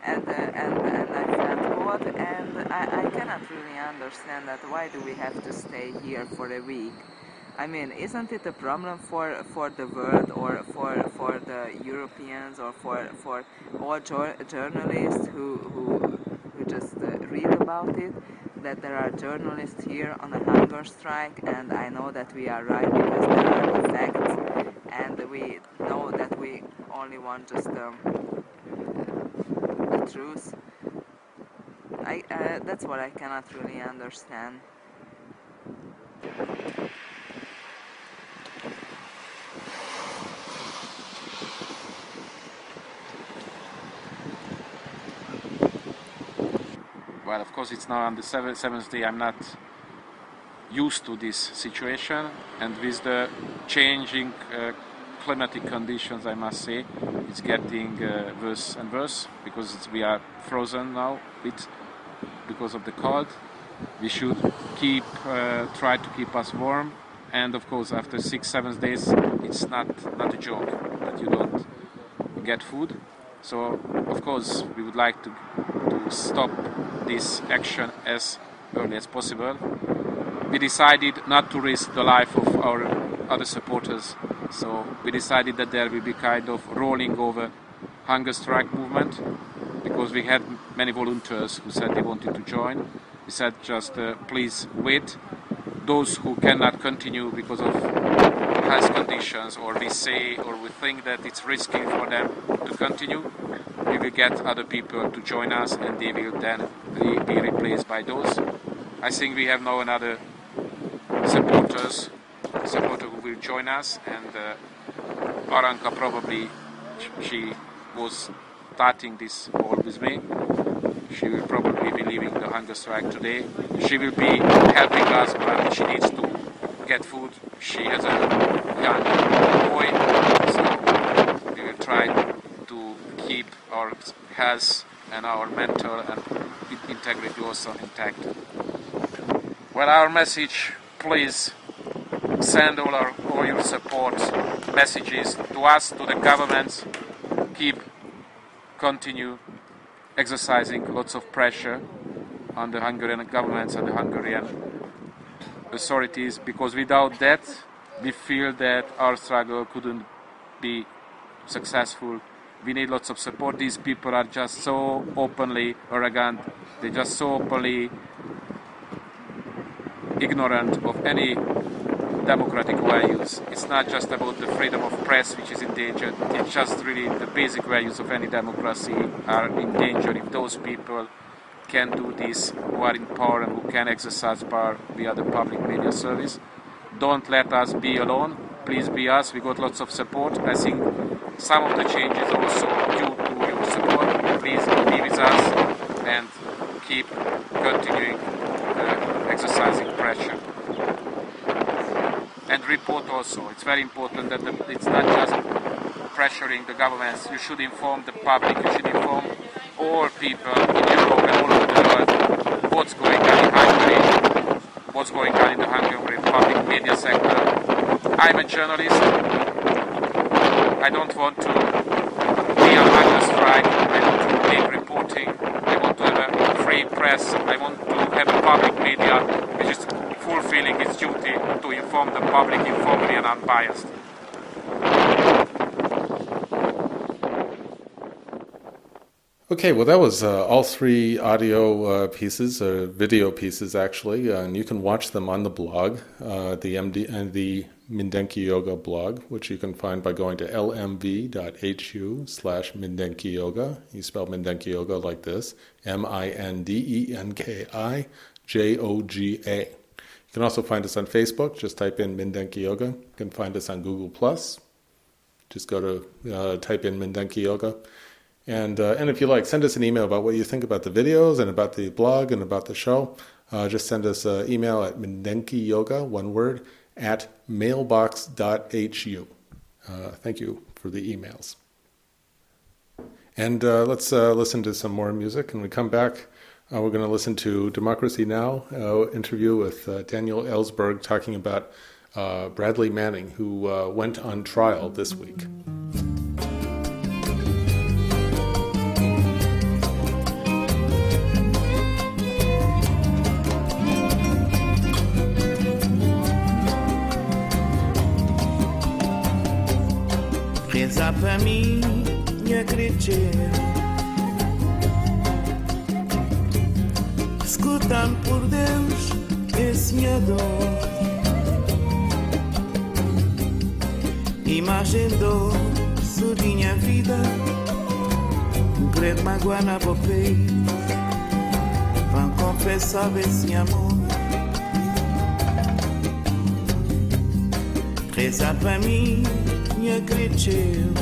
and, uh, and and I felt cold and I, I cannot really understand that why do we have to stay here for a week? I mean isn't it a problem for for the world or for for the Europeans or for for all jour- journalists who, who just uh, read about it that there are journalists here on a hunger strike, and I know that we are right because there are facts, and we know that we only want just um, the truth. I, uh, that's what I cannot really understand. Well, of course, it's now on the seventh, seventh day. I'm not used to this situation, and with the changing uh, climatic conditions, I must say, it's getting uh, worse and worse because we are frozen now with because of the cold. We should keep uh, try to keep us warm, and of course, after six, seven days, it's not not a joke that you don't get food. So, of course, we would like to to stop this action as early as possible. We decided not to risk the life of our other supporters, so we decided that there will be kind of rolling over hunger strike movement because we had many volunteers who said they wanted to join. We said just uh, please wait. Those who cannot continue because of health conditions or we say or we think that it's risky for them to continue, we will get other people to join us and they will then re- be replaced by those. I think we have now another supporters, supporter who will join us and uh, Aranka probably she was starting this all with me. She will probably be leaving the hunger strike today. She will be helping us, but she needs to get food. She has a young boy, so we will try to keep our health and our mental and integrity also intact. Well, our message, please send all our all your support messages to us, to the governments. Keep continue exercising lots of pressure on the Hungarian governments and the Hungarian authorities because without that we feel that our struggle couldn't be successful. We need lots of support. These people are just so openly arrogant. They're just so openly ignorant of any democratic values. It's not just about the freedom of press which is endangered. It's just really the basic values of any democracy are in danger if those people can do this who are in power and who can exercise power via the public media service. Don't let us be alone. Please be us. We got lots of support. I think some of the changes also due to your support. Please be with us and keep continuing uh, exercising pressure. And report also. It's very important that the, it's not just pressuring the governments. You should inform the public. You should inform all people in Europe and all over the world what's going on in Hungary, what's going on in the Hungarian public media sector. I'm a journalist. I don't want to be on hunger strike. I want to make reporting. I want to have a free press. I want to have a public media which is fulfilling its duty to inform the public informally and unbiased. Okay, well, that was uh, all three audio uh, pieces, uh, video pieces actually, uh, and you can watch them on the blog, uh, the MD and the Mindenki Joga blog, which you can find by going to lmv.hu slash Mindenki Joga. You spell Mindenki Joga like this: M-I-N-D-E-N-K-I-J-O-G-A. You can also find us on Facebook. Just type in Mindenki Joga. You can find us on Google Plus. Just go to uh, type in Mindenki Joga. And, uh, and if you like, send us an email about what you think about the videos and about the blog and about the show. Uh, just send us an email at Mindenki Joga, one word, at mailbox.hu. Uh, thank you for the emails. And uh, let's uh, listen to some more music. And we come back, uh, we're going to listen to Democracy Now! Uh, interview with uh, Daniel Ellsberg talking about uh, Bradley Manning, who went on trial this week. Reza pra mim, minha crecheira Escuta-me por Deus, esse minha dor. Imagem minha vida. Credo magoar na boca. Vão confessar esse amor. Reza pra mim, nie griceu.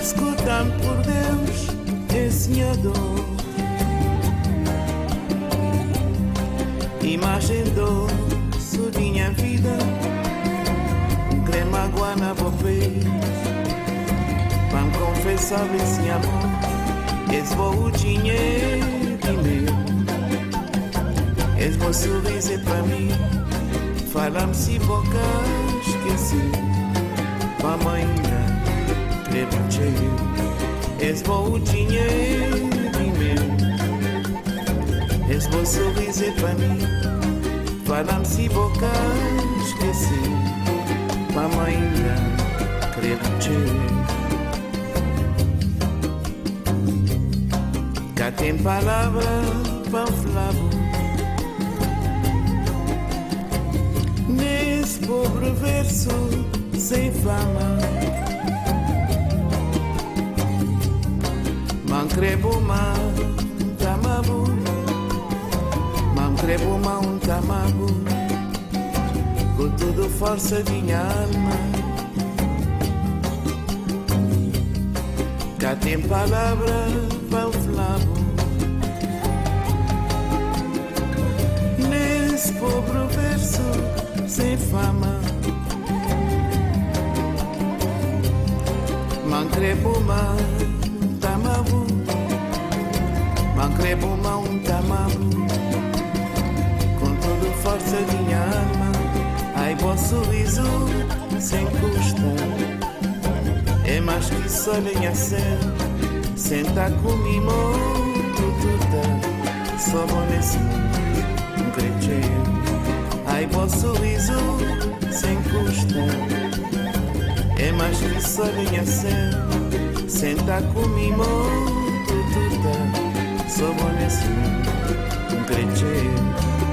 Escuta-me por Deus, ensinador. Imagem doce minha vida, crema guana bofei. Vão confessar esse amor, esse o dinheiro meu. Esse sorriso é pra mim. Falam se boca esqueci. Pamanha levantei eu Esbo o dinheiro meu Esbo sorriso para mim Falam se boca esqueci. Pamanha levantei Cá tem palavra para o Flávio pobre verso sem fama. Mancrebo ma tamabu Mancrebo ma un tamabu Com toda força de minha alma. Cá tem palavra para o flavo Nesse pobre verso sem fama. Mancrebo ma tamabu. Mancrebo ma un tamabu. Com toda força minha alma Ai, bom sorriso sem custa. É mais que só lenha céu Senta comigo, tututa. Só bom nesse um crecheio vosso sorriso sem custo É mais que ser. senta com mimo, tututa, só vou nesse um crecheiro.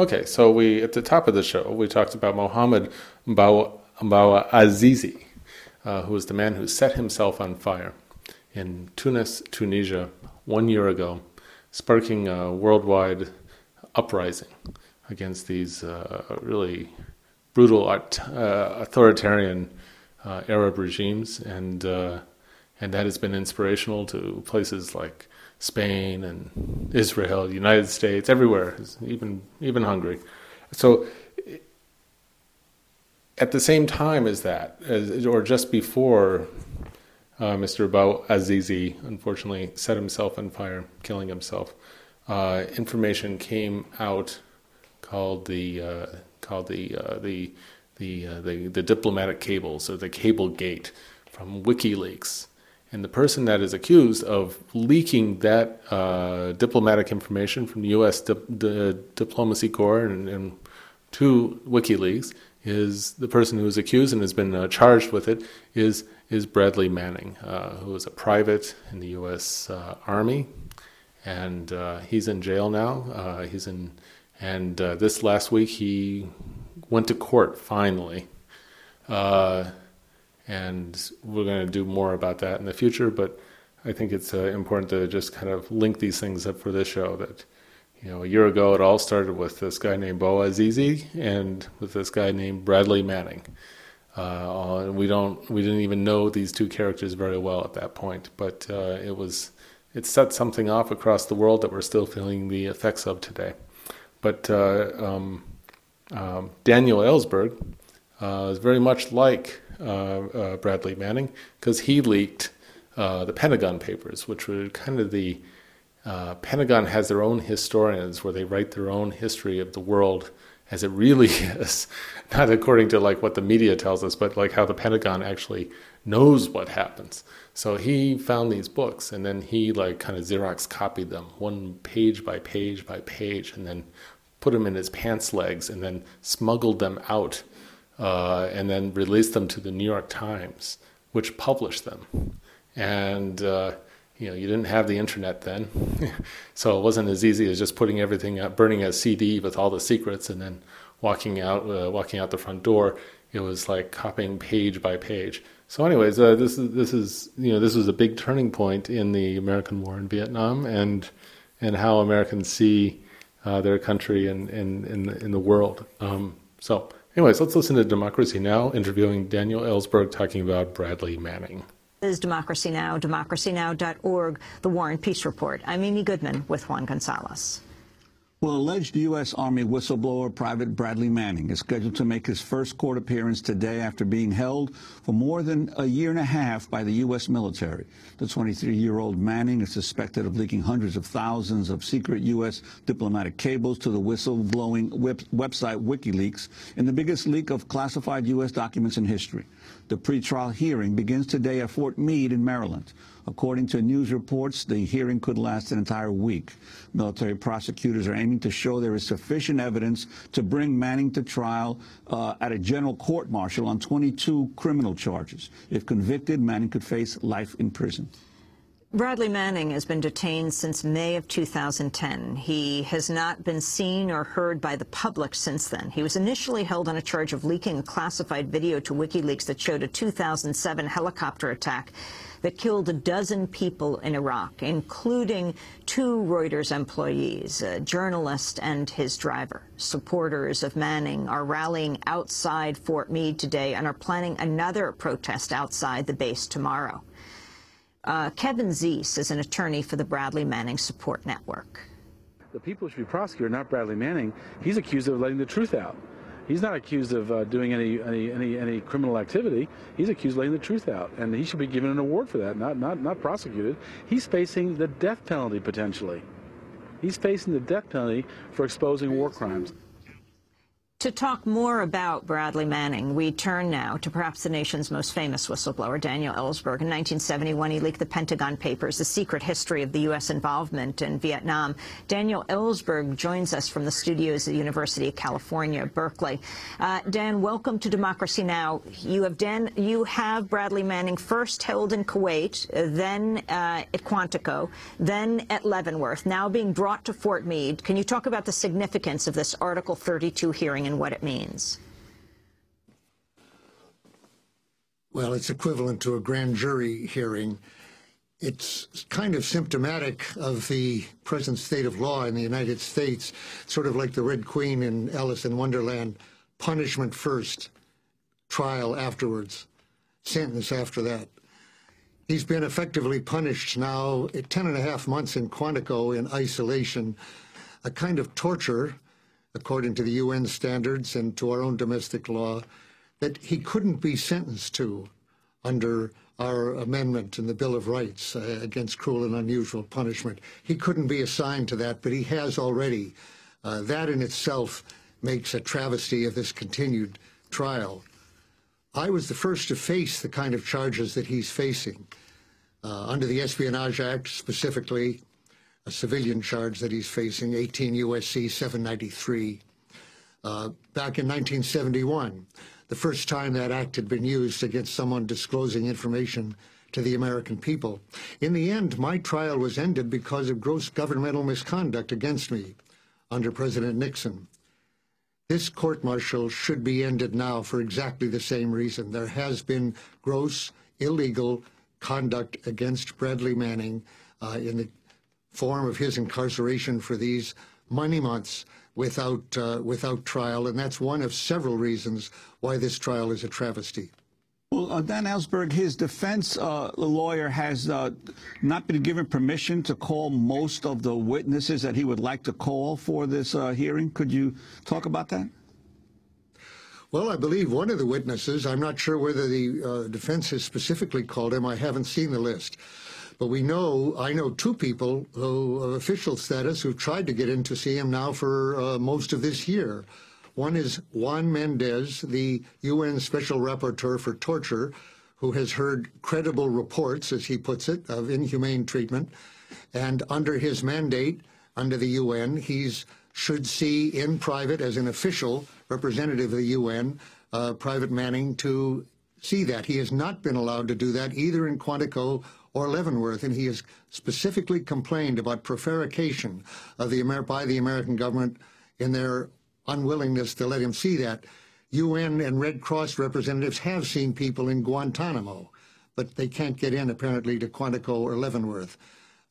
Okay, so we at the top of the show we talked about Mohammed Mbawa, Azizi, uh, who was the man who set himself on fire in Tunis, Tunisia, one year ago, sparking a worldwide uprising against these uh, really brutal uh, authoritarian uh, Arab regimes, and uh, and that has been inspirational to places like Spain and Israel, United States, everywhere, even even Hungary. So at the same time as that, as, or just before uh, Mr. Bouazizi unfortunately set himself on fire, killing himself, uh, information came out called the uh, called the uh, the the, uh, the the diplomatic cables or the cable gate from WikiLeaks and the person that is accused of leaking that uh, diplomatic information from the U.S. Di- Di- Diplomacy Corps and, and, to WikiLeaks is the person who is accused and has been uh, charged with it is is Bradley Manning, uh, who is a private in the U.S. Uh, Army, and uh, he's in jail now. Uh, he's in, and this last week he went to court finally and we're going to do more about that in the future. But I think it's uh, important to just kind of link these things up for this show. That you know, a year ago it all started with this guy named Bouazizi and with this guy named Bradley Manning. Uh, we don't, we didn't even know these two characters very well at that point, but uh, it was, it set something off across the world that we're still feeling the effects of today. But uh, um, um, Daniel Ellsberg uh, is very much like Uh, uh, Bradley Manning because he leaked uh, the Pentagon Papers, which were kind of the uh, Pentagon has their own historians where they write their own history of the world as it really is, not according to like what the media tells us, but like how the Pentagon actually knows what happens. So he found these books and then he like kind of Xerox copied them one page by page by page and then put them in his pants legs and then smuggled them out uh, and then released them to the New York Times, which published them. And uh, you know, you didn't have the internet then, so it wasn't as easy as just putting everything out, burning a CD with all the secrets, and then walking out, uh, walking out the front door. It was like copying page by page. So, anyways, uh, this is this is you know this was a big turning point in the American war in Vietnam, and and how Americans see uh, their country and in in in the world. Um, so Anyways, let's listen to Democracy Now! interviewing Daniel Ellsberg talking about Bradley Manning. This is Democracy Now!, democracynow.org, The War and Peace Report. I'm Amy Goodman with Juan Gonzalez. Well, alleged U.S. Army whistleblower Private Bradley Manning is scheduled to make his first court appearance today after being held for more than a year and a half by the U.S. military. The 23-year-old Manning is suspected of leaking hundreds of thousands of secret U.S. diplomatic cables to the whistleblowing web website WikiLeaks in the biggest leak of classified U.S. documents in history. The pretrial hearing begins today at Fort Meade in Maryland. According to news reports, the hearing could last an entire week. Military prosecutors are aiming to show there is sufficient evidence to bring Manning to trial uh, at a general court martial on 22 criminal charges. If convicted, Manning could face life in prison. Bradley Manning has been detained since May of 2010. He has not been seen or heard by the public since then. He was initially held on a charge of leaking a classified video to WikiLeaks that showed a 2007 helicopter attack that killed a dozen people in Iraq, including two Reuters employees, a journalist and his driver. Supporters of Manning are rallying outside Fort Meade today and are planning another protest outside the base tomorrow. Uh, Kevin Zeese is an attorney for the Bradley Manning Support Network. The people should be prosecuted, not Bradley Manning. He's accused of letting the truth out. He's not accused of uh, doing any, any, any any criminal activity. He's accused of letting the truth out, and he should be given an award for that, not not not prosecuted. He's facing the death penalty potentially. He's facing the death penalty for exposing war crimes. To talk more about Bradley Manning, we turn now to perhaps the nation's most famous whistleblower, Daniel Ellsberg. In 1971, he leaked the Pentagon Papers, the secret history of the U.S. involvement in Vietnam. Daniel Ellsberg joins us from the studios at the University of California, Berkeley. Uh, Dan, welcome to Democracy Now! You have, Dan, you have Bradley Manning first held in Kuwait, then uh, at Quantico, then at Leavenworth, now being brought to Fort Meade. Can you talk about the significance of this Article 32 hearing and what it means? Well, it's equivalent to a grand jury hearing. It's kind of symptomatic of the present state of law in the United States, sort of like the Red Queen in Alice in Wonderland punishment first, trial afterwards, sentence after that. He's been effectively punished now 10 and a half months in Quantico in isolation, a kind of torture according to the UN standards and to our own domestic law, that he couldn't be sentenced to under our amendment in the Bill of Rights uh, against cruel and unusual punishment. He couldn't be assigned to that, but he has already. Uh, that in itself makes a travesty of this continued trial. I was the first to face the kind of charges that he's facing. Uh, under the Espionage Act, specifically, a civilian charge that he's facing, 18 USC 793. Uh, back in 1971, the first time that act had been used against someone disclosing information to the American people. In the end, my trial was ended because of gross governmental misconduct against me under President Nixon. This court martial should be ended now for exactly the same reason. There has been gross, illegal conduct against Bradley Manning uh, in the form of his incarceration for these many months without uh, without trial, and that's one of several reasons why this trial is a travesty. Well, uh, Dan Ellsberg, his defense uh, lawyer has uh, not been given permission to call most of the witnesses that he would like to call for this uh, hearing. Could you talk about that? Well, I believe one of the witnesses, I'm not sure whether the uh, defense has specifically called him. I haven't seen the list. But we know, I know two people who, of official status who've tried to get in to see him now for uh, most of this year. One is Juan Mendez, the UN Special Rapporteur for Torture, who has heard credible reports, as he puts it, of inhumane treatment. And under his mandate, under the UN, he should see in private, as an official representative of the UN, uh, Private Manning to see that. He has not been allowed to do that either in Quantico or Leavenworth, and he has specifically complained about prevarication of the Amer by the American government in their unwillingness to let him see that. UN and Red Cross representatives have seen people in Guantanamo, but they can't get in apparently to Quantico or Leavenworth.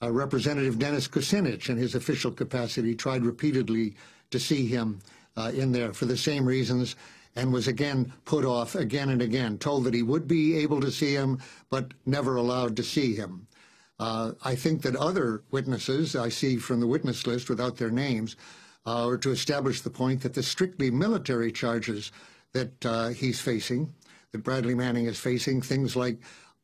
Uh, Representative Dennis Kucinich, in his official capacity, tried repeatedly to see him uh, in there for the same reasons and was again put off again and again, told that he would be able to see him, but never allowed to see him. Uh, I think that other witnesses I see from the witness list without their names uh, or to establish the point that the strictly military charges that uh, he's facing, that Bradley Manning is facing, things like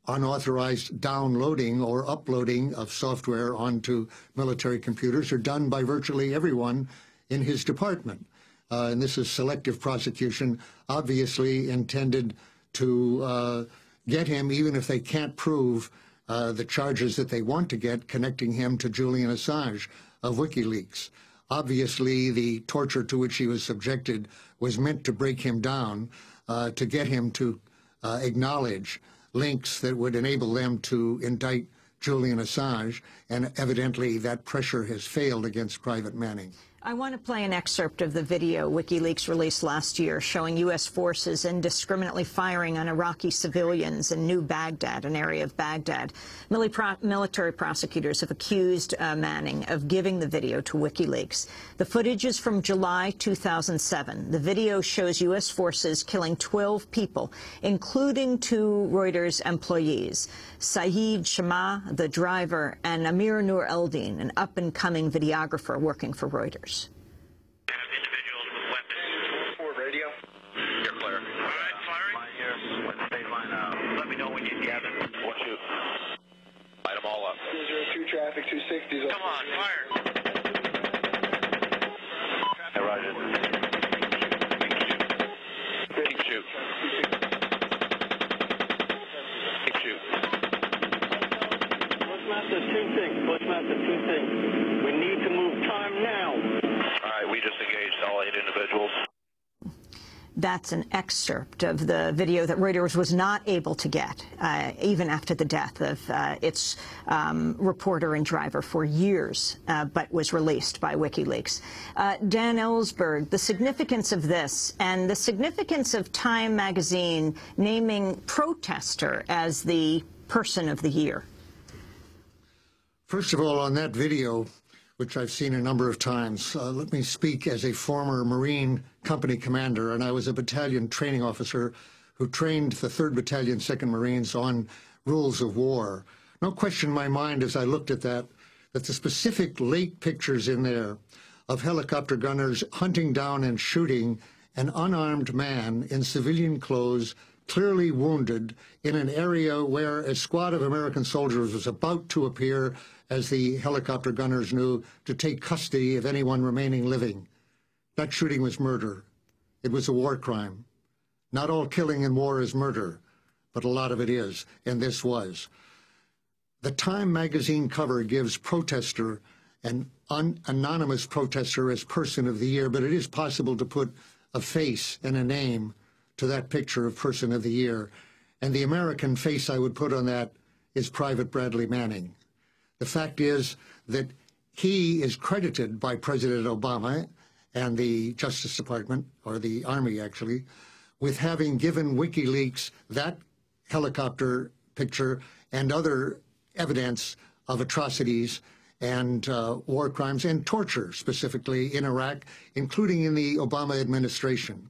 unauthorized downloading or uploading of software onto military computers are done by virtually everyone in his department. Uh, and this is selective prosecution, obviously intended to uh, get him, even if they can't prove uh, the charges that they want to get connecting him to Julian Assange of WikiLeaks. Obviously, the torture to which he was subjected was meant to break him down, uh, to get him to uh, acknowledge links that would enable them to indict Julian Assange, and evidently that pressure has failed against Private Manning. I want to play an excerpt of the video WikiLeaks released last year showing U.S. forces indiscriminately firing on Iraqi civilians in New Baghdad, an area of Baghdad. military prosecutors have accused uh, Manning of giving the video to WikiLeaks. The footage is from July 2007. The video shows U.S. forces killing 12 people, including two Reuters employees, Saeed Chmagh, the driver, and Amir Nur Eldin, an up-and-coming videographer working for Reuters. Let me know when you gather. What you? Light them all up. 202 traffic, 260s. Come on, fire. Hey, Roger. Keep shoot. Keep shoot. Bushmaster, two things. Bushmaster, two things. We need to move time now. All right, we just engaged all eight individuals. That's an excerpt of the video that Reuters was not able to get, uh, even after the death of uh, its um, reporter and driver for years, uh, but was released by WikiLeaks. Uh, Dan Ellsberg, the significance of this and the significance of Time magazine naming protester as the person of the year. First of all, on that video, which I've seen a number of times. Uh, let me speak as a former Marine company commander, and I was a battalion training officer who trained the 3rd Battalion, 2nd Marines on rules of war. No question in my mind as I looked at that, that the specific late pictures in there of helicopter gunners hunting down and shooting an unarmed man in civilian clothes, clearly wounded, in an area where a squad of American soldiers was about to appear as the helicopter gunners knew, to take custody of anyone remaining living. That shooting was murder. It was a war crime. Not all killing in war is murder, but a lot of it is, and this was. The Time magazine cover gives protester an anonymous protester as person of the year, but it is possible to put a face and a name to that picture of person of the year. And the American face I would put on that is Private Bradley Manning. The fact is that he is credited by President Obama and the Justice Department, or the Army actually, with having given WikiLeaks that helicopter picture and other evidence of atrocities and uh, war crimes and torture, specifically in Iraq, including in the Obama administration.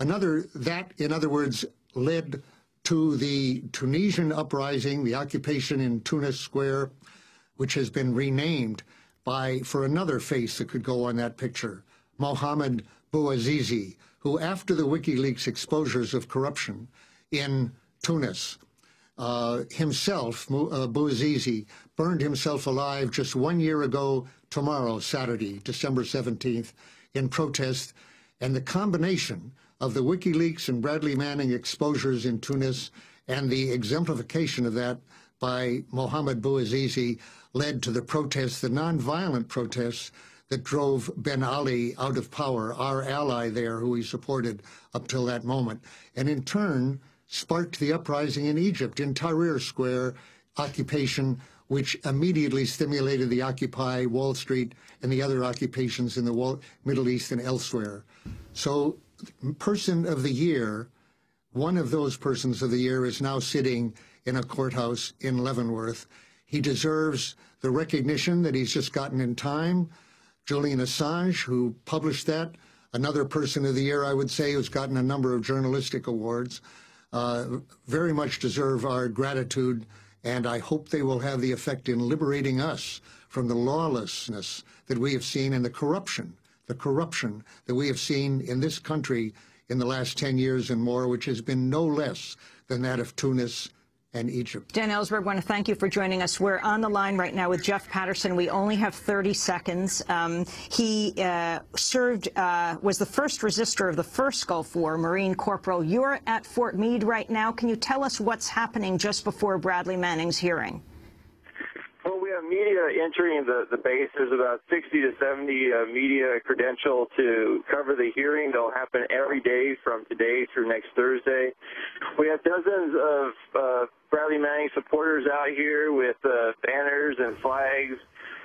Another, that, in other words, led to the Tunisian uprising, the occupation in Tunis Square, which has been renamed by for another face that could go on that picture, Mohamed Bouazizi, who after the WikiLeaks exposures of corruption in Tunis, uh, himself, uh, Bouazizi, burned himself alive just one year ago tomorrow, Saturday, December 17th, in protest. And the combination of the WikiLeaks and Bradley Manning exposures in Tunis and the exemplification of that by Mohamed Bouazizi led to the protests, the nonviolent protests that drove Ben Ali out of power, our ally there who he supported up till that moment, and in turn sparked the uprising in Egypt in Tahrir Square occupation, which immediately stimulated the Occupy Wall Street and the other occupations in the Middle East and elsewhere. So, person of the year, one of those persons of the year is now sitting in a courthouse in Leavenworth. He deserves the recognition that he's just gotten in time. Julian Assange, who published that, another person of the year, I would say, who's gotten a number of journalistic awards, uh, very much deserve our gratitude, and I hope they will have the effect in liberating us from the lawlessness that we have seen and the corruption the corruption that we have seen in this country in the last 10 years and more, which has been no less than that of Tunis and Egypt. Dan Ellsberg, I want to thank you for joining us. We're on the line right now with Jeff Patterson. We only have 30 seconds. Um, he uh, served, uh, was the first resister of the first Gulf War, Marine Corporal. You're at Fort Meade right now. Can you tell us what's happening just before Bradley Manning's hearing? Well, we have media entering the, the base. There's about 60 to 70 uh, media credentialed to cover the hearing. They'll happen every day from today through next Thursday. We have dozens of uh, Bradley Manning supporters out here with uh, banners and flags.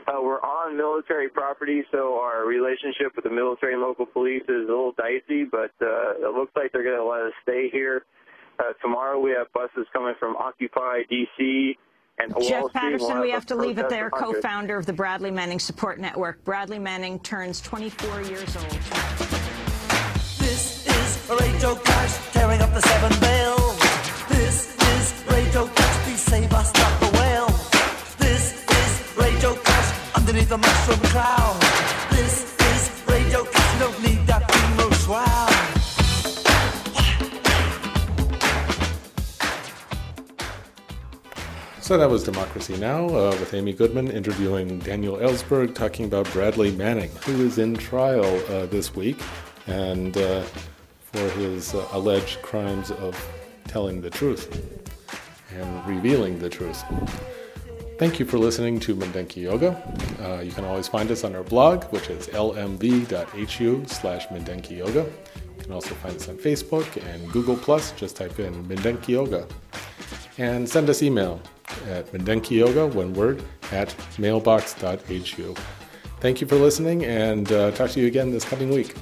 Uh, we're on military property, so our relationship with the military and local police is a little dicey, but uh, it looks like they're going to let us stay here. Uh, tomorrow we have buses coming from Occupy DC Jeff Patterson, We'll have have to leave it there, co-founder of the Bradley Manning Support Network. Bradley Manning turns 24 years old. This is Radio Clash tearing up the seven veil. This is Radio Clash, please save us, stop the whale. This is Radio Clash underneath the mushroom cloud. So that was Democracy Now! Uh, with Amy Goodman interviewing Daniel Ellsberg talking about Bradley Manning, who is in trial uh, this week and uh, for his uh, alleged crimes of telling the truth and revealing the truth. Thank you for listening to Mindenki Joga. Uh, you can always find us on our blog, which is lmv.hu slash Mindenki Joga. You can also find us on Facebook and Google+. Just type in Mindenki Joga. And send us email at mindenkijoga, one word, at mailbox.hu. Thank you for listening, and uh, talk to you again this coming week.